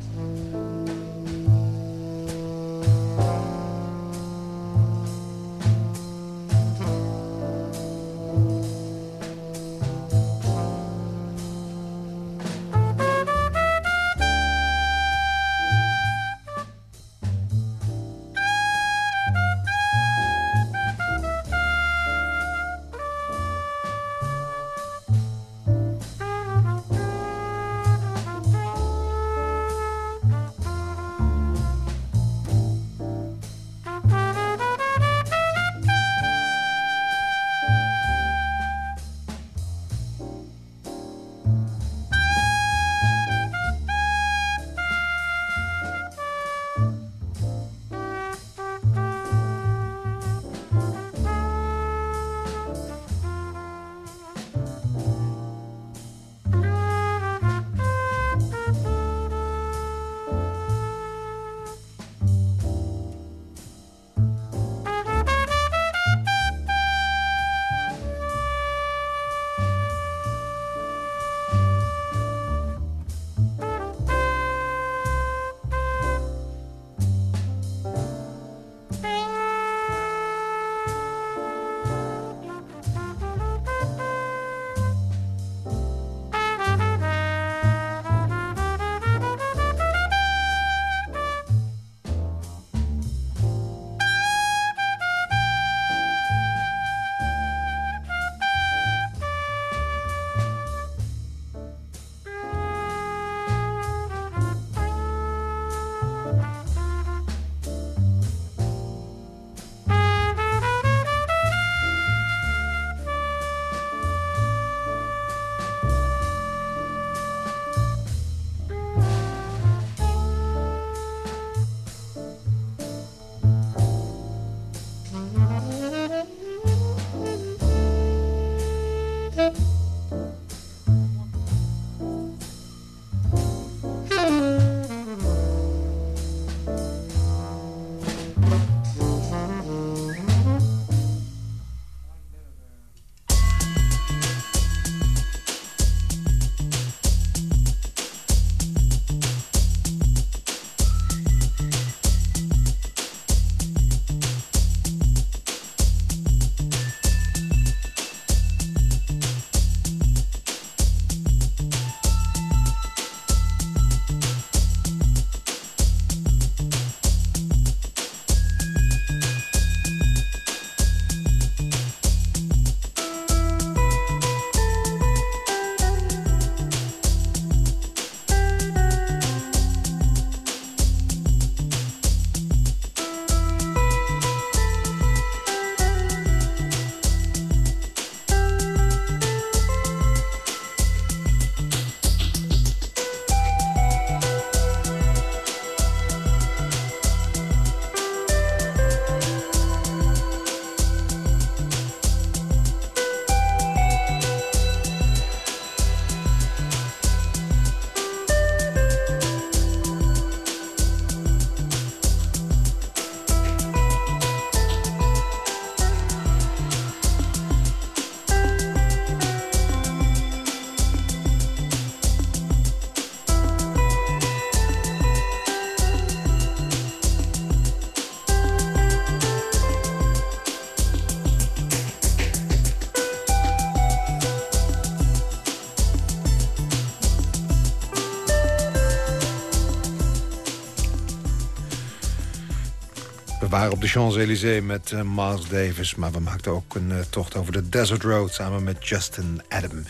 We waren op de Champs-Élysées met uh, Miles Davis... maar we maakten ook een uh, tocht over de Desert Road samen met Justin Adam.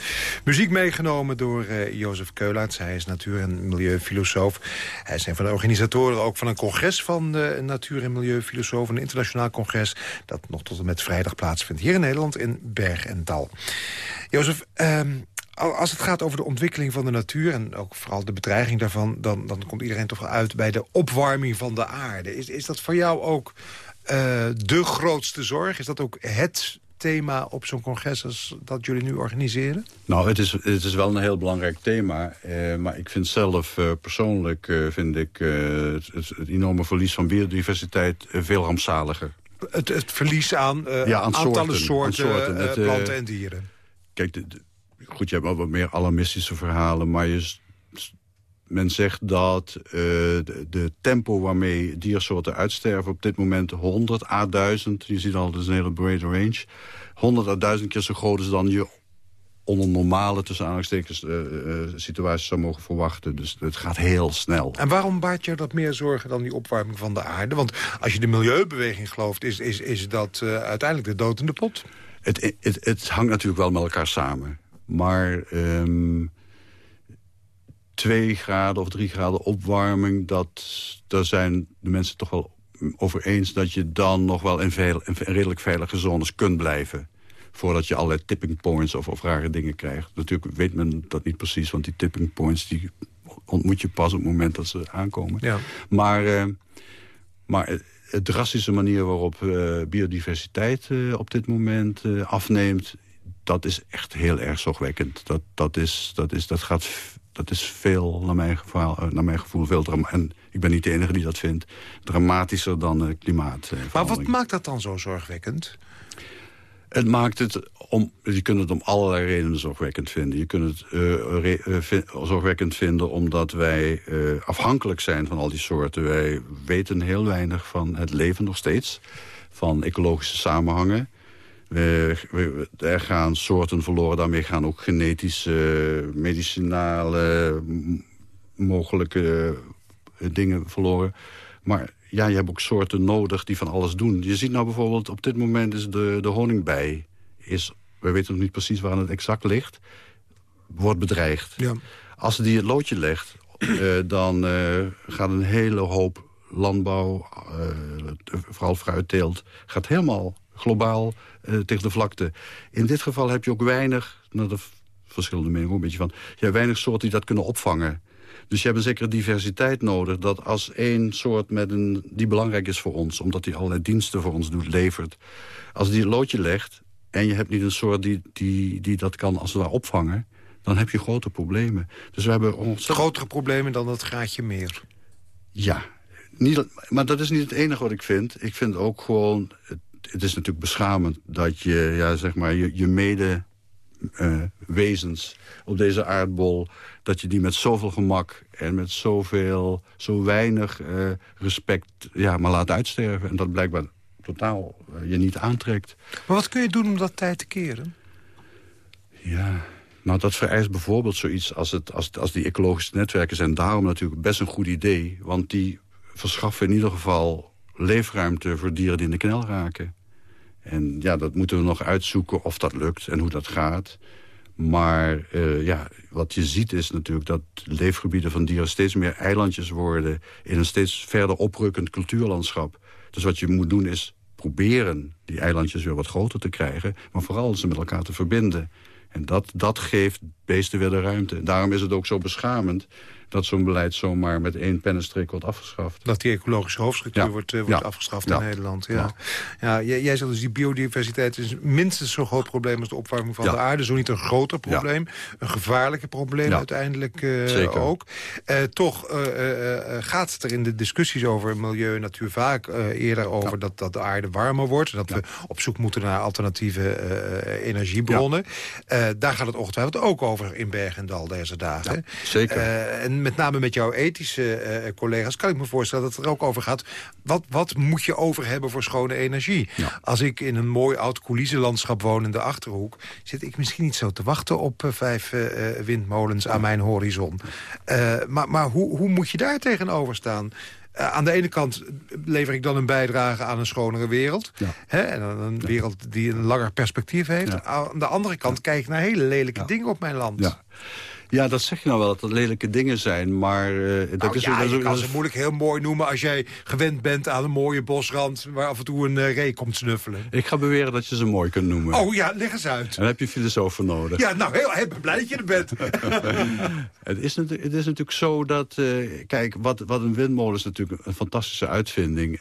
Muziek meegenomen door uh, Jozef Keulaerts. Hij is natuur- en milieufilosoof. Hij is een van de organisatoren ook van een congres van natuur- en milieufilosofen. Een internationaal congres dat nog tot en met vrijdag plaatsvindt. Hier in Nederland in Berg en Dal. Jozef, als het gaat over de ontwikkeling van de natuur... en ook vooral de bedreiging daarvan... dan, dan komt iedereen toch wel uit bij de opwarming van de aarde. Is, is dat voor jou ook uh, de grootste zorg? Is dat ook het thema op zo'n congres als dat jullie nu organiseren? Nou, het is, het is wel een heel belangrijk thema. Eh, maar ik vind zelf uh, persoonlijk uh, vind ik, het, het, enorme verlies van biodiversiteit veel rampzaliger. Het, het verlies aan, ja, aan aantallen soorten, soorten, soorten het, planten en dieren. Kijk, de, de, goed, je hebt wel wat meer alarmistische verhalen... maar je, men zegt dat uh, de, de, tempo waarmee diersoorten uitsterven... op dit moment 100 à 1000, je ziet al, dat is een hele brede range... 100 à 1000 keer zo groot is dan je onder normale tussen aanhalingstekens uh, uh, situaties zou mogen verwachten. Dus het gaat heel snel. En waarom baart je dat meer zorgen dan die opwarming van de aarde? Want als je de milieubeweging gelooft, is, is, is dat uh, uiteindelijk de dood in de pot. Het, het, het hangt natuurlijk wel met elkaar samen. Maar um, twee graden of drie graden opwarming... Dat, daar zijn de mensen toch wel over eens... dat je dan nog wel in, veil, in redelijk veilige zones kunt blijven voordat je allerlei tipping points of, of rare dingen krijgt. Natuurlijk weet men dat niet precies, want die tipping points... die ontmoet je pas op het moment dat ze aankomen. Ja. Maar, uh, maar het drastische manier waarop uh, biodiversiteit uh, op dit moment afneemt dat is echt heel erg zorgwekkend. Dat, dat, is, dat, is, dat, gaat, dat is veel, naar mijn, geval, eh, naar mijn gevoel, veel En ik ben niet de enige die dat vindt. Dramatischer dan uh, klimaat. maar wat maakt dat dan zo zorgwekkend? Het maakt het om, je kunt het om allerlei redenen zorgwekkend vinden. Je kunt het uh, re, uh, vind, zorgwekkend vinden omdat wij uh, afhankelijk zijn van al die soorten. Wij weten heel weinig van het leven nog steeds. Van ecologische samenhangen. Er gaan soorten verloren, daarmee gaan ook genetische, medicinale, mogelijke eh, dingen verloren. Maar ja, je hebt ook soorten nodig die van alles doen. Je ziet nou bijvoorbeeld, op dit moment is de, de honingbij... Is, we weten nog niet precies waar het exact ligt, wordt bedreigd. Ja. Als die het loodje legt, uh, dan uh, gaat een hele hoop landbouw, uh, vooral fruitteelt... gaat helemaal globaal uh, tegen de vlakte. In dit geval heb je ook weinig, nou, de verschillende meningen een beetje van... je hebt weinig soorten die dat kunnen opvangen. Dus je hebt een zekere diversiteit nodig. Dat als één soort met een, die belangrijk is voor ons... omdat die allerlei diensten voor ons doet, levert... als die een loodje legt en je hebt niet een soort die, die, die dat kan als het ware opvangen... dan heb je grote problemen. Dus we hebben ontzettend... Grotere problemen dan dat graadje meer? Ja, niet, maar dat is niet het enige wat ik vind. Ik vind ook gewoon het is natuurlijk beschamend dat je, ja, zeg maar, je, je mede... Uh, wezens op deze aardbol... dat je die met zoveel gemak en met zoveel, zo weinig uh, respect ja, maar laat uitsterven. En dat blijkbaar totaal uh, je niet aantrekt. Maar wat kun je doen om dat tijd te keren? Ja, nou dat vereist bijvoorbeeld zoiets als, het, als, als die ecologische netwerken zijn. Daarom natuurlijk best een goed idee. Want die verschaffen in ieder geval leefruimte voor dieren die in de knel raken. En ja, dat moeten we nog uitzoeken of dat lukt en hoe dat gaat. Maar uh, ja, wat je ziet is natuurlijk dat leefgebieden van dieren... steeds meer eilandjes worden in een steeds verder oprukkend cultuurlandschap. Dus wat je moet doen is proberen die eilandjes weer wat groter te krijgen... maar vooral ze met elkaar te verbinden. En dat, dat geeft beesten weer de ruimte. En daarom is het ook zo beschamend dat zo'n beleid zomaar met één pennenstreek wordt afgeschaft. Dat die ecologische hoofdstructuur wordt, uh, wordt afgeschaft in Nederland. Ja. Ja. jij, jij zegt dus die biodiversiteit is minstens zo'n groot probleem als de opwarming van de aarde. Zo niet een groter probleem. Een gevaarlijke probleem uiteindelijk uh, ook. Uh, toch gaat het er in de discussies over milieu en natuur vaak eerder over dat, dat de aarde warmer wordt. Dat we op zoek moeten naar alternatieve energiebronnen. daar gaat het ongetwijfeld ook over in Berg en Dal deze dagen. zeker. en met name met jouw ethische uh, collega's... kan ik me voorstellen dat het er ook over gaat... wat, wat moet je over hebben voor schone energie? Als ik in een mooi oud coulissenlandschap woon in de Achterhoek... zit ik misschien niet zo te wachten op uh, vijf uh, windmolens aan mijn horizon. maar maar hoe, hoe moet je daar tegenover staan? eh, aan de ene kant lever ik dan een bijdrage aan een schonere wereld. Ja. Hè, en een wereld die een langer perspectief heeft. Ja. Aan de andere kant kijk ik naar hele lelijke dingen op mijn land. Ja. dat zeg je nou wel, dat dat lelijke dingen zijn. Maar eh, dat Nou is, ja, dat je ook- kan ze moeilijk heel mooi noemen als jij gewend bent aan een mooie bosrand... waar af en toe een eh, ree komt snuffelen. Ik ga beweren dat je ze mooi kunt noemen. Oh ja, leg eens uit. En daar heb je voor nodig. Ja, nou, heel, heel blij dat je er bent. [laughs] Het, is het is natuurlijk zo dat... eh, kijk, wat, wat een windmolen is natuurlijk een fantastische uitvinding.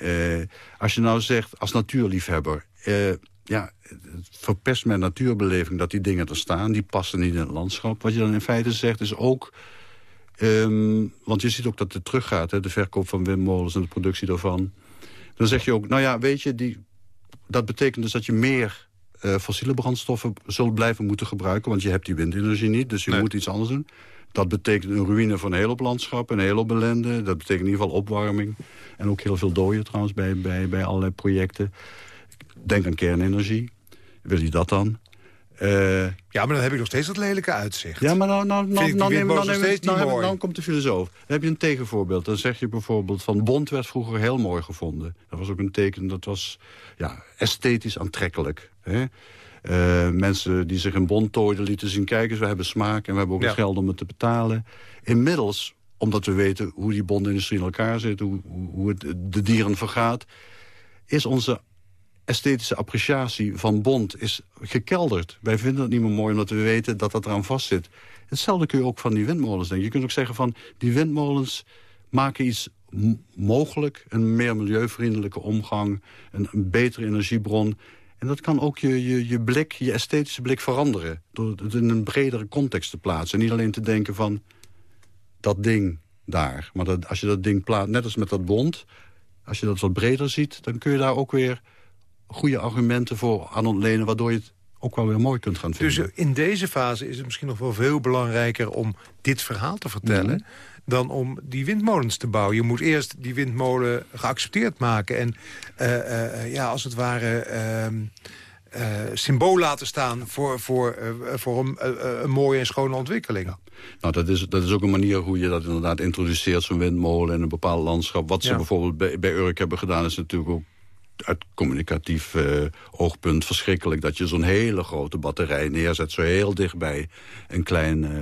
Als je nou zegt, als natuurliefhebber... ja, verpest mijn natuurbeleving dat die dingen er staan. Die passen niet in het landschap. Wat je dan in feite zegt is ook... ehm, want je ziet ook dat het teruggaat, hè, de verkoop van windmolens en de productie daarvan. Dan zeg je ook, nou ja, weet je, die, dat betekent dus dat je meer eh, fossiele brandstoffen zult blijven moeten gebruiken. Want je hebt die windenergie niet, dus je Nee. moet iets anders doen. Dat betekent een ruïne van een heel hoop landschap, een heel hoop ellende. Dat betekent in ieder geval opwarming. En ook heel veel dooien trouwens bij, bij, bij allerlei projecten. Denk aan kernenergie. Wil je dat dan? Eh, Ja, maar dan heb ik nog steeds dat lelijke uitzicht. ja, maar neem, neem- nou komt de filosoof. Dan heb je een tegenvoorbeeld. Dan zeg je bijvoorbeeld van Bond werd vroeger heel mooi gevonden. Dat was ook een teken, dat was ja, esthetisch aantrekkelijk. Hè? Eh, mensen die zich in Bond tooiden lieten zien... kijk eens, we hebben smaak en we hebben ook Ja. het geld om het te betalen. Inmiddels, omdat we weten hoe die bondindustrie in elkaar zit... hoe hoe het de dieren vergaat... is onze esthetische appreciatie van Bond is gekelderd. Wij vinden het niet meer mooi omdat we weten dat dat eraan vastzit. Hetzelfde kun je ook van die windmolens denken. Je kunt ook zeggen van die windmolens maken iets mogelijk. Een meer milieuvriendelijke omgang, een, een betere energiebron. En dat kan ook je, je, je blik, je esthetische blik veranderen. Door het in een bredere context te plaatsen. En niet alleen te denken van dat ding daar. Maar dat, als je dat ding plaatst, net als met dat bond... als je dat wat breder ziet, dan kun je daar ook weer goede argumenten voor aan ontlenen... waardoor je het ook wel weer mooi kunt gaan vinden. Dus in deze fase is het misschien nog wel veel belangrijker om dit verhaal te vertellen... dan om die windmolens te bouwen. Je moet eerst die windmolen geaccepteerd maken. En eh, eh, ja, als het ware ehm, eh, symbool laten staan voor, voor, eh, voor een, eh, een mooie en schone ontwikkeling. Nou, dat is, dat is ook een manier hoe je dat inderdaad introduceert, zo'n windmolen in een bepaald landschap. Wat ze Ja. bijvoorbeeld bij, bij Urk hebben gedaan is natuurlijk ook uit communicatief eh, oogpunt verschrikkelijk. Dat je zo'n hele grote batterij neerzet, zo heel dichtbij een klein eh,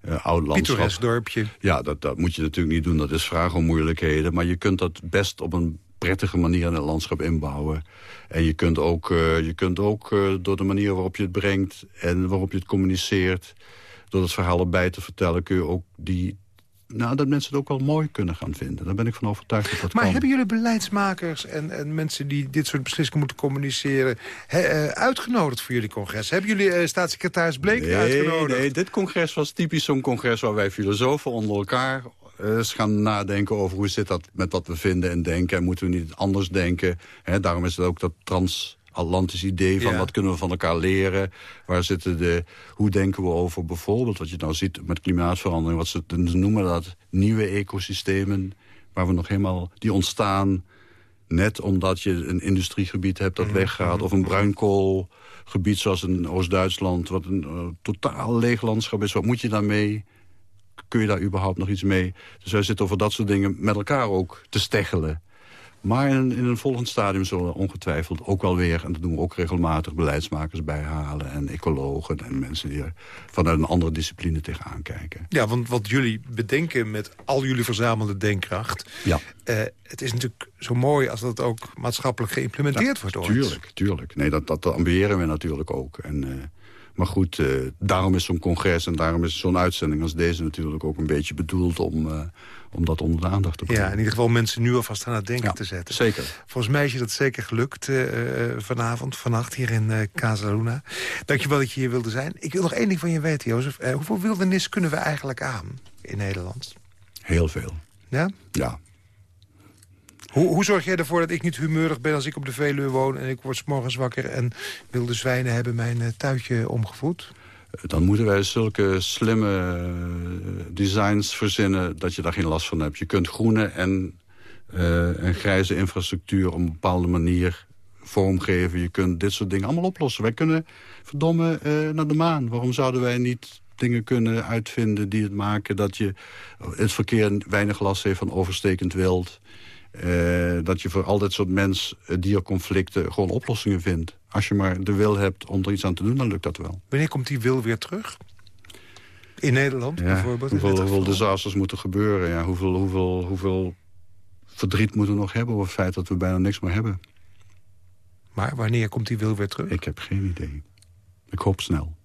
eh, oud landschap. Pittoresk dorpje. Ja, dat, dat moet je natuurlijk niet doen. Dat is vraag om moeilijkheden. Maar je kunt dat best op een prettige manier in het landschap inbouwen. En je kunt ook, je kunt ook door de manier waarop je het brengt... en waarop je het communiceert... door het verhaal erbij te vertellen... kun je ook die... Nou, dat mensen het ook wel mooi kunnen gaan vinden. Daar ben ik van overtuigd dat dat Maar kan. hebben jullie beleidsmakers en, en mensen die dit soort beslissingen moeten communiceren... eh, uitgenodigd voor jullie congres? Hebben jullie eh, staatssecretaris Bleek Nee, uitgenodigd? nee, dit congres was typisch zo'n congres waar wij filosofen onder elkaar eh, eens gaan nadenken over hoe zit dat met wat we vinden en denken. En moeten we niet anders denken. Daarom is het ook dat transatlantisch idee van Ja. wat kunnen we van elkaar leren. Waar zitten de, hoe denken we over bijvoorbeeld wat je nou ziet met klimaatverandering. Wat ze, noemen dat nieuwe ecosystemen waar we nog helemaal, die ontstaan net omdat je een industriegebied hebt Mhm. dat weggaat... of een bruinkoolgebied zoals in Oost-Duitsland... wat een eh, totaal leeg landschap is. Wat moet je daarmee? Kun je daar überhaupt nog iets mee? Dus wij zitten over dat soort dingen met elkaar ook te steggelen. Maar in, in een volgend stadium zullen we ongetwijfeld ook wel weer... en dat doen we ook regelmatig, beleidsmakers bijhalen... en ecologen en mensen die er vanuit een andere discipline tegenaan kijken. Ja, want wat jullie bedenken met al jullie verzamelde denkkracht... Ja. eh, het is natuurlijk zo mooi als dat ook maatschappelijk geïmplementeerd wordt. ooit. Tuurlijk, tuurlijk. Nee, dat, dat, dat ambiëren we natuurlijk ook. En, eh, maar goed, eh, daarom is zo'n congres en daarom is zo'n uitzending als deze natuurlijk ook een beetje bedoeld om, eh, om dat onder de aandacht te brengen. Ja, in ieder geval mensen nu alvast aan het denken Ja, te zetten. Zeker. Volgens mij is je dat zeker gelukt eh, eh, vanavond, vannacht hier in eh Casa Luna. Dankjewel dat je hier wilde zijn. Ik wil nog één ding van je weten, Jozef. Eh, hoeveel wildernis kunnen we eigenlijk aan in Nederland? Heel veel. Ja? Ja. Hoe, hoe zorg jij ervoor dat ik niet humeurig ben als ik op de Veluwe woon... en ik word 's morgens wakker en wilde zwijnen hebben mijn eh, tuitje omgevoed? Dan moeten wij zulke slimme eh, designs verzinnen dat je daar geen last van hebt. Je kunt groene en, eh, en grijze infrastructuur op een bepaalde manier vormgeven. Je kunt dit soort dingen allemaal oplossen. Wij kunnen verdomme eh, naar de maan. Waarom zouden wij niet dingen kunnen uitvinden die het maken... dat je het verkeer weinig last heeft van overstekend wild. Dat je voor al dat soort mens-dierconflicten gewoon oplossingen vindt. Als je maar de wil hebt om er iets aan te doen, dan lukt dat wel. Wanneer komt die wil weer terug? In Nederland Ja, bijvoorbeeld? hoeveel, disasters moeten gebeuren? Ja, hoeveel, hoeveel, hoeveel verdriet moeten we nog hebben... over het feit dat we bijna niks meer hebben? Maar wanneer komt die wil weer terug? Ik heb geen idee. Ik hoop snel.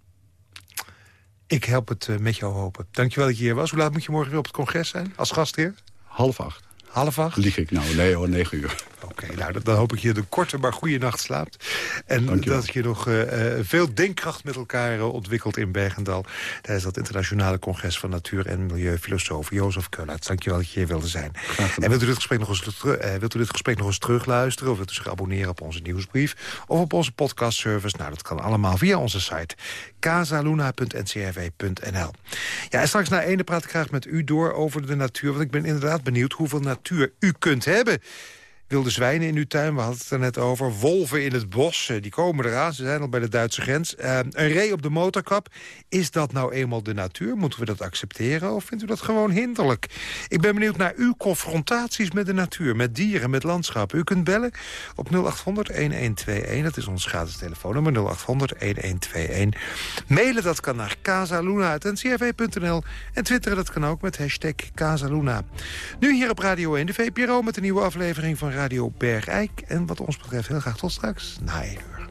Ik help het eh, met jou hopen. Dankjewel dat je hier was. Hoe laat moet je morgen weer op het congres zijn? Als gastheer? Half acht. Half acht? Lieg ik nou? Nee hoor, negen uur. Oké, nou, dan- hoop ik je een korte maar goede nacht slaapt. En Dankjewel. dat je nog eh, eh, veel denkkracht met elkaar eh, ontwikkelt in Bergendal... tijdens dat internationale congres van natuur- en milieufilosoof Jozef Keulaerts. Dankjewel dat je hier wilde zijn. En wilt u, dit gesprek nog eens, eh, wilt u dit gesprek nog eens terugluisteren... of wilt u zich abonneren op onze nieuwsbrief... of op onze podcastservice? Nou, dat kan allemaal via onze site casaluna.ncrv.nl. Ja, en straks na ene praat ik graag met u door over de natuur... want ik ben inderdaad benieuwd hoeveel natuur u kunt hebben... Wilde zwijnen in uw tuin, we hadden het er net over. Wolven in het bos, eh, die komen eraan. Ze zijn al bij de Duitse grens. Eh, een ree op de motorkap. Is dat nou eenmaal de natuur? Moeten we dat accepteren? Of vindt u dat gewoon hinderlijk? Ik ben benieuwd naar uw confrontaties met de natuur. Met dieren, met landschappen. U kunt bellen op 0800-1121. Dat is ons gratis telefoonnummer 0800-1121. Mailen dat kan naar casaluna.ncrv.nl. En twitteren dat kan ook met hashtag Casaluna. Nu hier op Radio 1, de VPRO met een nieuwe aflevering van Radio Bergijk. En wat ons betreft heel graag tot straks, na 1 uur.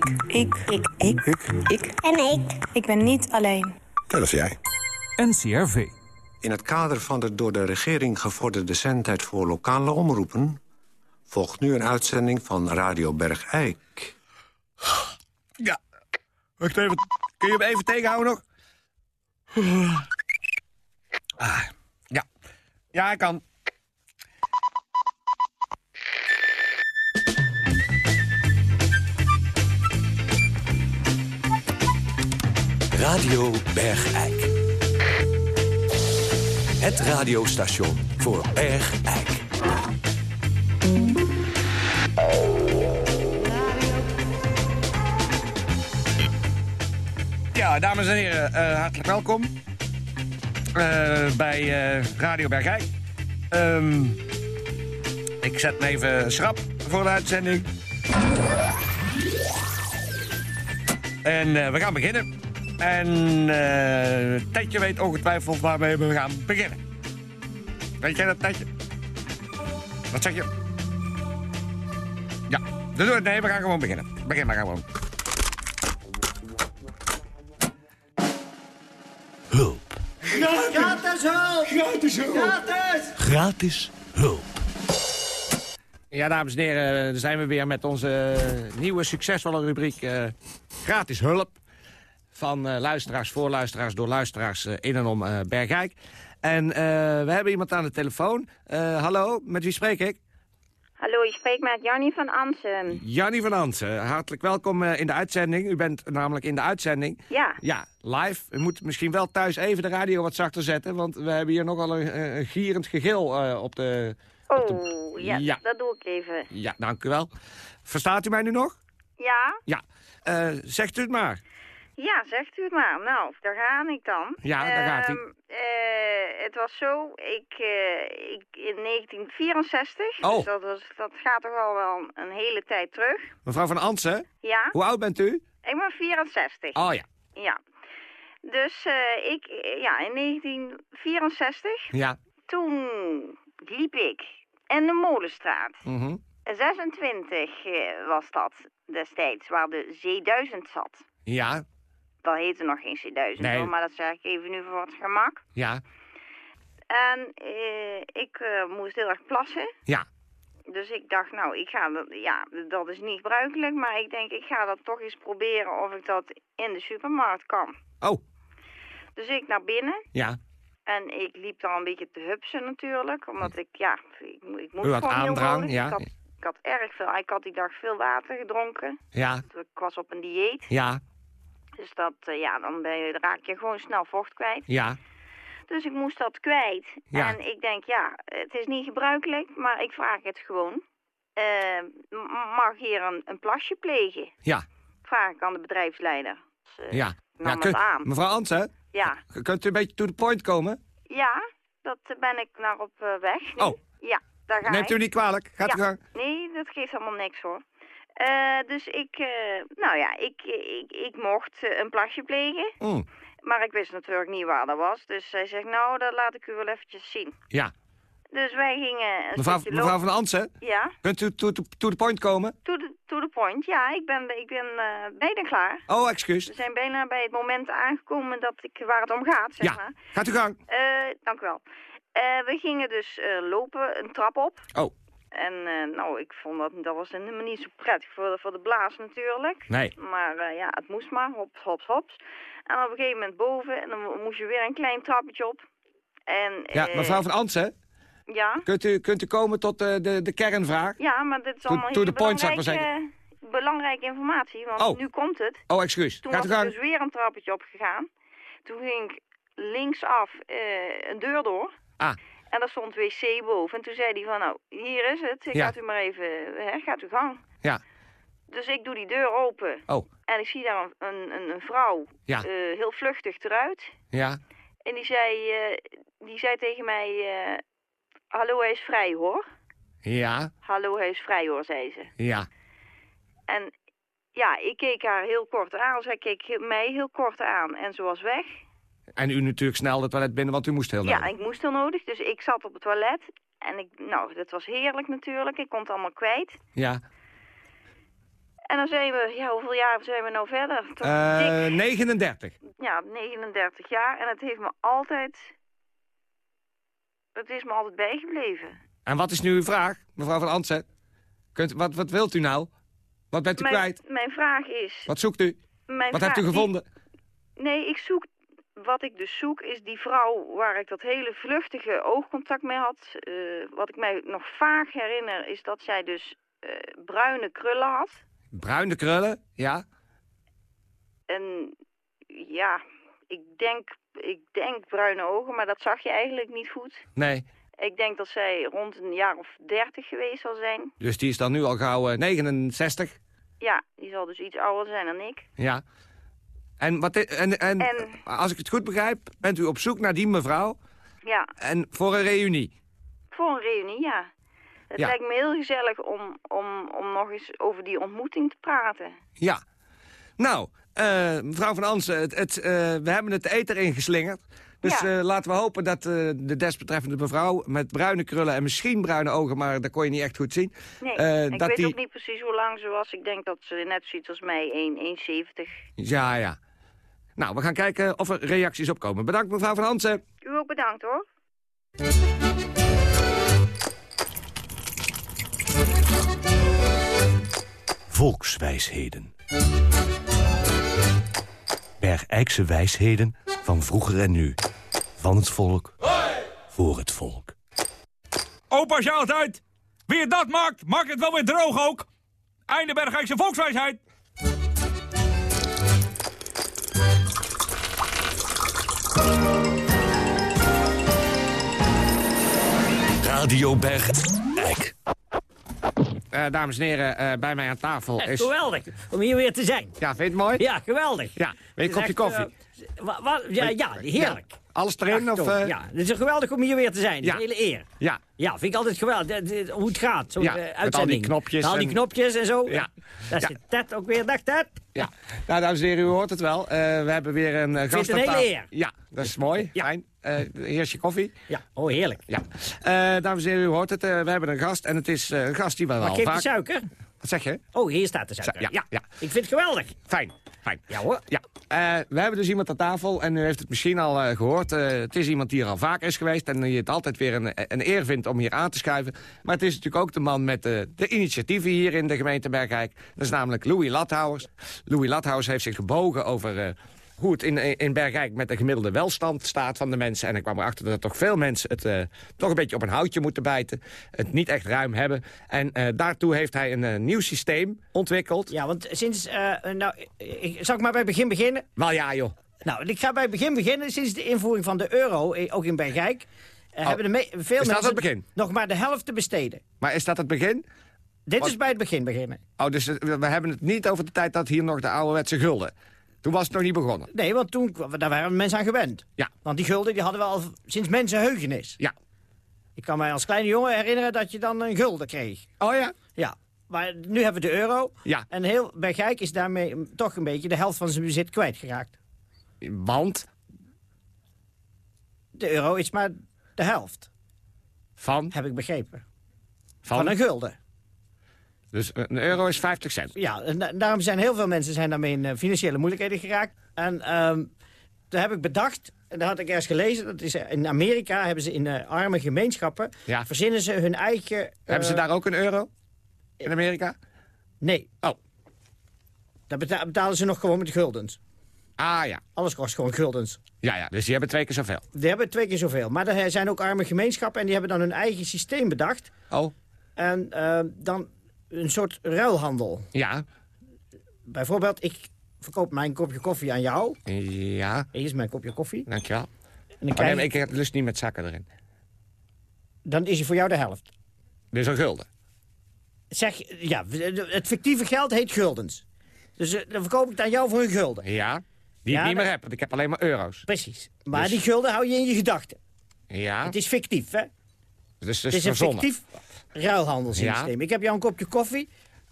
Ik. Ik. Ik. Ik. Ik. En ik. Ik ben niet alleen. Dat is jij. NCRV. In het kader van de door de regering gevorderde zendtijd voor lokale omroepen... volgt nu een uitzending van Radio Bergijk. Ja. Wacht even. Kun je hem even tegenhouden nog? Ah, ja. Ja, ik kan. Radio Bergijk. Het radiostation voor Bergijk. Ja, dames en heren, eh, hartelijk welkom. Eh, bij eh, Radio Bergijk. Ehm, ik zet me even schrap voor de uitzending. En we gaan beginnen. En eh Tetje weet ongetwijfeld waarmee we gaan beginnen. Weet jij dat, Tetje? Wat zeg je? Ja, dus doe het. Nee, we gaan gewoon beginnen. Begin maar gewoon. Hulp. Gratis hulp! Gratis hulp! Gratis! Gratis hulp. Ja, dames en heren, daar zijn we weer met onze nieuwe succesvolle rubriek eh, Gratis Hulp. Van eh, luisteraars, voor luisteraars, door luisteraars eh, in en om eh, Bergijk. En we hebben iemand aan de telefoon. Hallo, met wie spreek ik? Hallo, je spreekt met Jannie van Ansen. Jannie van Ansen. Hartelijk welkom in de uitzending. U bent namelijk in de uitzending. Ja. Ja, live. U moet misschien wel thuis even de radio wat zachter zetten... want we hebben hier nogal een, een gierend gegil op de... Oh, ja, Ja. dat doe ik even. Ja, dank u wel. Verstaat u mij nu nog? Ja? Ja. Zegt u het maar. Ja, zegt u het maar. Nou, daar ga ik dan. Ja, daar gaat hij. Ehm, eh, het was zo, ik, eh, ik in 1964, Oh. dus dat, was, dat gaat toch al wel een hele tijd terug. Mevrouw van Ansen, Ja? hoe oud bent u? Ik ben 64. Oh ja. Ja. Dus eh, ik, ja, in 1964, Ja. toen liep ik in de Molenstraat. Mhm. 26 eh, was dat destijds, waar de C1000 zat. Ja. Dat heette nog geen C1000, Nee. hoor, maar dat zeg ik even nu voor het gemak. Ja. En eh, ik eh, moest heel erg plassen. Ja. Dus ik dacht, nou, ik ga dat, ja, dat is niet gebruikelijk, maar ik denk, ik ga dat toch eens proberen of ik dat in de supermarkt kan. Oh. Dus ik naar binnen Ja. en ik liep dan een beetje te hupsen natuurlijk, omdat ik, ja, ik, ik moest U had gewoon heel aandrang, ja. Ik had Ik had erg veel, ik had die dag veel water gedronken. Ja, Ik was op een dieet. ja, Dus dat, eh, ja, dan ben je, raak je gewoon snel vocht kwijt. ja. Dus ik moest dat kwijt. Ja. En ik denk, ja, het is niet gebruikelijk, maar ik vraag het gewoon. M- mag hier een, een plasje plegen? Ja, Vraag ik aan de bedrijfsleider. Dus, eh, ja. kun- aan. mevrouw Ansen, Ja, kunt u een beetje to the point komen? ja, dat ben ik naar op eh, weg. nu. Oh. Ja, daar ga Neemt ik. u niet kwalijk, gaat u ja. gang. Nee, dat geeft helemaal niks hoor. Eh, dus ik, eh, nou ja, ik, ik, ik mocht eh, een plasje plegen. Mm, Maar ik wist natuurlijk niet waar dat was. Dus zij zegt, nou, dat laat ik u wel eventjes zien. ja. Dus wij gingen Mevrouw, mevrouw van Ansen, Ja, kunt u to, to, to the point komen? to the, to the point. Ja, ik ben, ik ben bijna klaar. Oh, excuus. We zijn bijna bij het moment aangekomen dat ik, waar het om gaat, zeg Ja, maar. gaat u gang. Dank u wel. We gingen dus lopen, een trap op. Oh, En eh, nou, ik vond dat, dat was helemaal niet zo prettig voor de, voor de blaas natuurlijk. nee. Maar eh, ja, het moest maar, hops, hops, hops. En op een gegeven moment boven, en dan moest je weer een klein trappetje op. En, Ja, eh, mevrouw van Ansen, Ja, kunt u, kunt u komen tot de, de kernvraag? ja, maar dit is To- allemaal to hele the point, zou ik maar belangrijke, belangrijke informatie, want Oh. nu komt het. Oh, excuus. Toen Gaat was ik dus weer een trappetje opgegaan. Toen ging ik linksaf een deur door. Ah, En daar stond wc boven. En toen zei hij van, nou, hier is het. Ja. Gaat u maar even, hè, gaat u gang. ja. Dus ik doe die deur open. Oh, En ik zie daar een, een, een, vrouw, Ja. eh, heel vluchtig eruit. ja. En die zei, eh, die zei tegen mij, eh, hallo, hij is vrij hoor. Ja, Hallo, hij is vrij hoor, zei ze. ja. En ja, ik keek haar heel kort aan. Zij keek mij heel kort aan en ze was weg. En u natuurlijk snel het toilet binnen, want u moest heel Ja, nodig. ik moest heel nodig, dus ik zat op het toilet. En ik, nou, dat was heerlijk natuurlijk. Ik kon het allemaal kwijt. Ja. En dan zijn we, ja, hoeveel jaar zijn we nou verder? Toch Eh dik, 39. ja, 39 jaar. En het heeft me altijd, het is me altijd bijgebleven. En wat is nu uw vraag, mevrouw van Ansen? Kunt, wat, wat wilt u nou? Wat bent u Mijn, kwijt? mijn vraag is... Wat zoekt u? Mijn Wat hebt u die- gevonden? Nee, ik zoek... Wat ik dus zoek is die vrouw waar ik dat hele vluchtige oogcontact mee had. Eh, wat ik mij nog vaag herinner is dat zij dus eh, bruine krullen had. Bruine krullen, ja. En ja, ik denk, ik denk bruine ogen, maar dat zag je eigenlijk niet goed. Nee. Ik denk dat zij rond een jaar of dertig geweest zal zijn. Dus die is dan nu al gauw eh, 69. Ja, die zal dus iets ouder zijn dan ik. Ja. En, wat, en, en, En- als ik het goed begrijp, bent u op zoek naar die mevrouw Ja, en voor een reunie. voor een reunie, ja. Het Ja. lijkt me heel gezellig om, om, om nog eens over die ontmoeting te praten. Ja. Nou, eh, mevrouw van Ansen, het, het, eh, we hebben het de eter ingeslingerd. Dus Ja. eh, laten we hopen dat de desbetreffende mevrouw met bruine krullen en misschien bruine ogen, maar dat kon je niet echt goed zien. Nee, ik dat weet die... ook niet precies hoe lang ze was. Ik denk dat ze net zoiets als mij, 1 1,70. Ja, ja. Nou, we gaan kijken of er reacties op komen. Bedankt mevrouw van Ansen. U ook bedankt hoor. Volkswijsheden. Bergijkse wijsheden van vroeger en nu. Van het volk, voor het volk. Opa zei altijd, wie het dat maakt, maakt het wel weer droog ook. Einde Bergijkse volkswijsheid. Radio Bergijk. Eh, dames en heren, eh, bij mij aan tafel is... Geweldig, om hier weer te zijn. Ja, vind je het mooi? Ja, geweldig. Ja, wil je een kopje echt, koffie? eh, wa- wa- ja, ja, heerlijk. Alles erin? Of, eh, Ja, het is geweldig om hier weer te zijn. Ja. Een hele eer. Ja. Ja, vind ik altijd geweldig. Hoe het gaat, zo'n Ja, eh, met al die uitzending. knopjes Al die en- knopjes en zo. Ja. Daar Ja. zit Ted ook weer. Dag Ted. Ja, nou dames en heren, u hoort het wel. Eh, we hebben weer een uh, gast aan hele tafel. eer. Ja, dat is mooi. Ja. Fijn. Eh heerst je koffie? Ja, oh heerlijk. Ja. Eh, dames en heren, u hoort het. eh, we hebben een gast en het is eh, een gast die we wel Maar geef vaak... de suiker. Wat zeg je? Oh, hier staat de suiker. Ja, Ja, ja. Ik vind het geweldig. Fijn, fijn. Ja hoor. Ja, eh, we hebben dus iemand aan tafel en u heeft het misschien al eh, gehoord. Eh, het is iemand die er al vaak is geweest en die het altijd weer een, een eer vindt om hier aan te schuiven. Maar het is natuurlijk ook de man met de, de initiatieven hier in de gemeente Bergijk. Dat is namelijk Louis Lathouwers. Louis Lathouwers heeft zich gebogen over... hoe het in, in Bergijk met de gemiddelde welstand staat van de mensen. En ik kwam erachter dat toch veel mensen het eh, toch een beetje op een houtje moeten bijten. Het niet echt ruim hebben. En eh, daartoe heeft hij een eh, nieuw systeem ontwikkeld. Ja, want sinds... nou, ik, zal ik maar bij het begin beginnen? Wel ja, joh. Nou, ik ga bij het begin beginnen. Sinds de invoering van de euro, ook in Bergijk... eh, hebben de veel Oh. Mensen het begin? nog maar de helft te besteden. Maar is dat het begin? Dit Wat- is bij het begin beginnen. Oh, dus we hebben het niet over de tijd dat hier nog de ouderwetse gulden. Toen was het nog niet begonnen. Nee, want toen, daar waren mensen aan gewend. Ja. Want die gulden die hadden we al sinds mensenheugenis. Ja. Ik kan mij als kleine jongen herinneren dat je dan een gulden kreeg. Oh ja? Ja. Maar nu hebben we de euro. Ja. En heel Bergijk is daarmee toch een beetje de helft van zijn bezit kwijtgeraakt. Want De euro is maar de helft, van? heb ik begrepen. Van? Van een gulden. Dus een euro is 50 cent. Ja, en da- daarom zijn heel veel mensen zijn daarmee in eh, financiële moeilijkheden geraakt. En ehm daar heb ik bedacht, en dat had ik ergens gelezen... Dat is, eh, in Amerika hebben ze in eh, arme gemeenschappen... Ja. verzinnen ze hun eigen... Hebben ze daar ook een euro? In Amerika? Nee. Oh. Daar beta- betalen ze nog gewoon met guldens. Ah ja. Alles kost gewoon guldens. Ja, ja. Dus die hebben twee keer zoveel. Die hebben twee keer zoveel. Maar er zijn ook arme gemeenschappen en die hebben dan hun eigen systeem bedacht. Oh. En eh, dan een soort ruilhandel. Ja. Bijvoorbeeld, ik verkoop mijn kopje koffie aan jou. Ja. Hier is mijn kopje koffie. Dankjewel. En dan, Oh, krijg nee, maar ik- ik heb lust niet met zakken erin. dan is hij voor jou de helft. Dus een gulden. Zeg, ja, het fictieve geld heet guldens. Dus eh, dan verkoop ik het aan jou voor een gulden. Ja. Die Ja, ik niet dat- meer heb, want ik heb alleen maar euro's. Precies. Maar Dus- die gulden hou je in je gedachten. Ja. Het is fictief, hè? Dus het Het is een fictief ruilhandelssysteem. Ik heb jou een kopje koffie,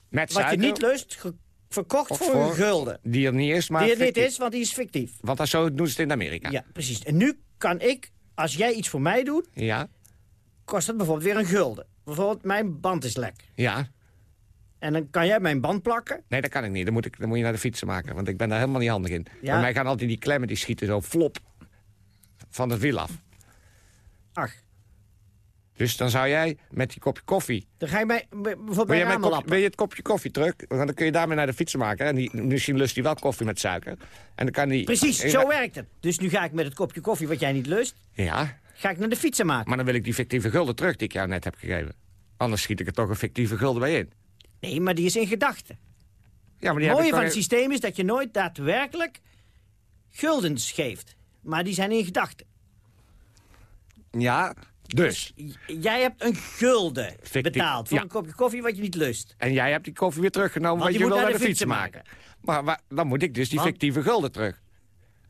Met wat je niet lust, verkocht voor, een gulden. Die er niet is, maar die er niet is, want die is fictief. Want dat zo doen ze het in Amerika. Ja, precies. En nu kan ik, als jij iets voor mij doet, Ja. kost het bijvoorbeeld weer een gulden. Bijvoorbeeld, mijn band is lek. Ja. En dan kan jij mijn band plakken. Nee, dat kan ik niet. Dan moet, ik, dan moet je naar de fietsen maken. Want ik ben daar helemaal niet handig in. Ja. Bij mij gaan altijd die klemmen, die schieten zo flop van het wiel af. Ach, Dus dan zou jij met die kopje koffie... dan ga je mij bijvoorbeeld Wil bij je, kopje, lappen. wil je het kopje koffie terug? Want dan kun je daarmee naar de fietsen maken. En die, misschien lust hij wel koffie met suiker. En dan kan die... Precies, zo werkt het. Dus nu ga ik met het kopje koffie wat jij niet lust, Ja, ga ik naar de fietsen maken. maar dan wil ik die fictieve gulden terug die ik jou net heb gegeven. Anders schiet ik er toch een fictieve gulden bij in. Nee, maar die is in gedachten. Ja, maar die Het mooie van het systeem is dat je nooit daadwerkelijk guldens geeft. Maar die zijn in gedachten. Ja, dus. Jij hebt een gulden Fictief, betaald voor ja. een kopje koffie wat je niet lust. En jij hebt die koffie weer teruggenomen, die je wil naar de de maken. Maar, dan moet ik dus die Want- fictieve gulden terug.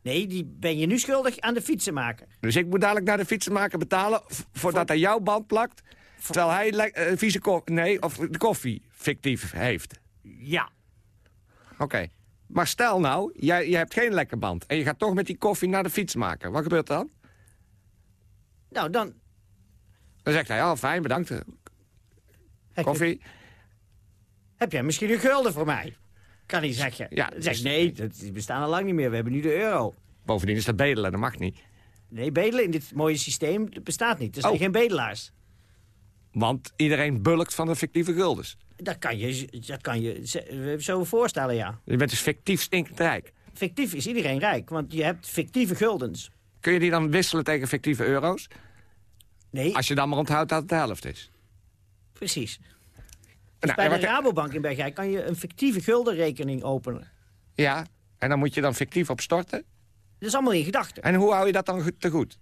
Nee, die ben je nu schuldig aan de fietsenmaker. Dus ik moet dadelijk naar de fietsenmaker betalen... voordat hij jouw band plakt... terwijl hij eh, vieze koffie... Nee, of de koffie fictief heeft. Ja. Oké. Maar stel nou, jij, jij hebt geen lekker band... en je gaat toch met die koffie naar de fietsenmaker. Wat gebeurt dan? Nou, dan... Dan zegt hij, oh fijn, bedankt. Koffie. Heb jij misschien een gulden voor mij? Kan hij zeggen. Ja, zeg dus- nee, dat, die bestaan al lang niet meer. We hebben nu de euro. Bovendien is dat bedelen, dat mag niet. Nee, bedelen in dit mooie systeem bestaat niet. Er zijn Oh. geen bedelaars. Want iedereen bulkt van de fictieve guldens. Dat kan je, dat kan je zo voorstellen, ja. Je bent dus fictief stinkend rijk. Fictief is iedereen rijk, want je hebt fictieve guldens. Kun je die dan wisselen tegen fictieve euro's? Nee, Als je dan maar onthoudt dat het de helft is. precies. Dus Nou, bij de Rabobank in Bergijk kan je een fictieve guldenrekening openen. Ja, en dan moet je dan fictief op storten. Dat is allemaal in gedachten. En hoe hou je dat dan goed- te goed?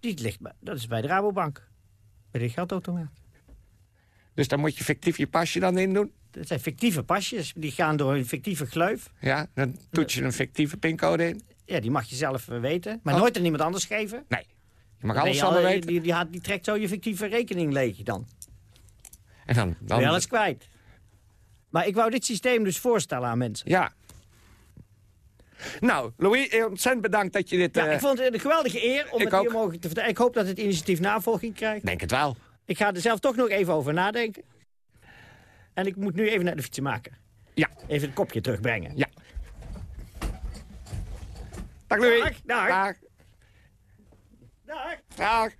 Die ligt dat is bij de Rabobank. Bij de geldautomaat. Dus dan moet je fictief je pasje dan in doen. Dat zijn fictieve pasjes. Die gaan door een fictieve gleuf. Ja, dan toets je een fictieve pincode in. Ja, die mag je zelf eh, weten. Maar Oh. nooit aan iemand anders geven. Nee, mag alles al- weten. Die, die, die trekt zo je fictieve rekening leeg dan. En dan, Dan je alles kwijt. Maar ik wou dit systeem dus voorstellen aan mensen. Ja. Nou, Louis, eh, ontzettend bedankt dat je dit... Ja, eh, ik vond het een geweldige eer om ik het hier mogen te vertellen. Ik hoop dat het initiatief navolging krijgt. Denk het wel. Ik ga er zelf toch nog even over nadenken. En ik moet nu even naar de fietsenmaker. Ja. Even het kopje terugbrengen. Ja. Dag Louis. Dag, dag. Dag. Dag.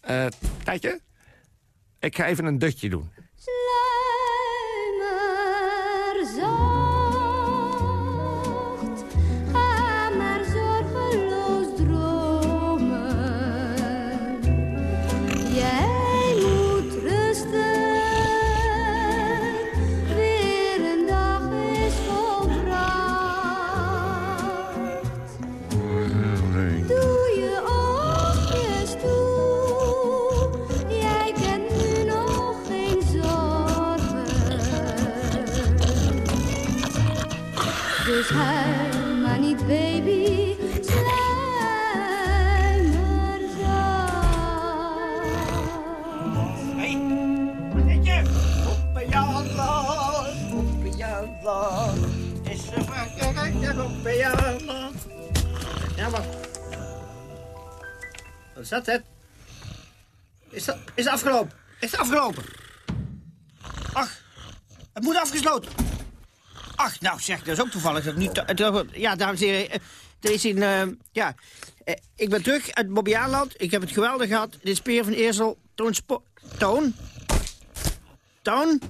Eh, Tijdje? Ik ga even een dutje doen. Sluimerzacht dat, het? Is dat, is het afgelopen? Is het afgelopen? Ach, het moet afgesloten. Ach, nou zeg, dat is ook toevallig. Dat niet, ja, dames en heren, eh, er is een... eh, ja, eh, ik ben terug uit Bobbejaanland. Ik heb het geweldig gehad. Dit is Peer van Eersel. Toon Spo... Toon? Toon?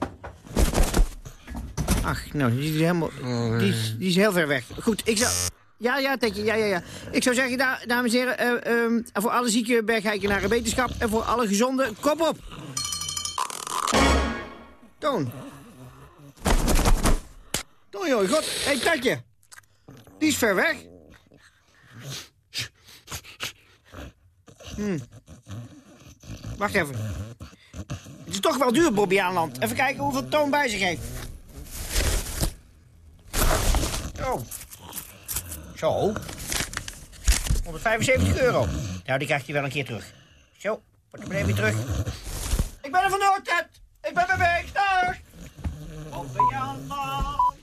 Ach, nou, die is helemaal... Die is, die is heel ver weg. Goed, ik zou... Ja, ja, Tetje, ja, ja, ja. Ik zou zeggen, da- dames en heren, eh, ehm, voor alle zieke bergeikenaren wetenschap... en voor alle gezonde, kop op! Toon. Toon, joh, god. Hé, hey. Die is ver weg. Hm. Wacht even. Het is toch wel duur, Bobbejaanland. Even kijken hoeveel Toon bij zich heeft. Zo. Zo. 175 euro. Nou, die krijgt hij wel een keer terug. Zo, portemonnee weer terug. Ik ben er vandoor, Ted. Ik ben bij weg. Dag. Bobbejaanland.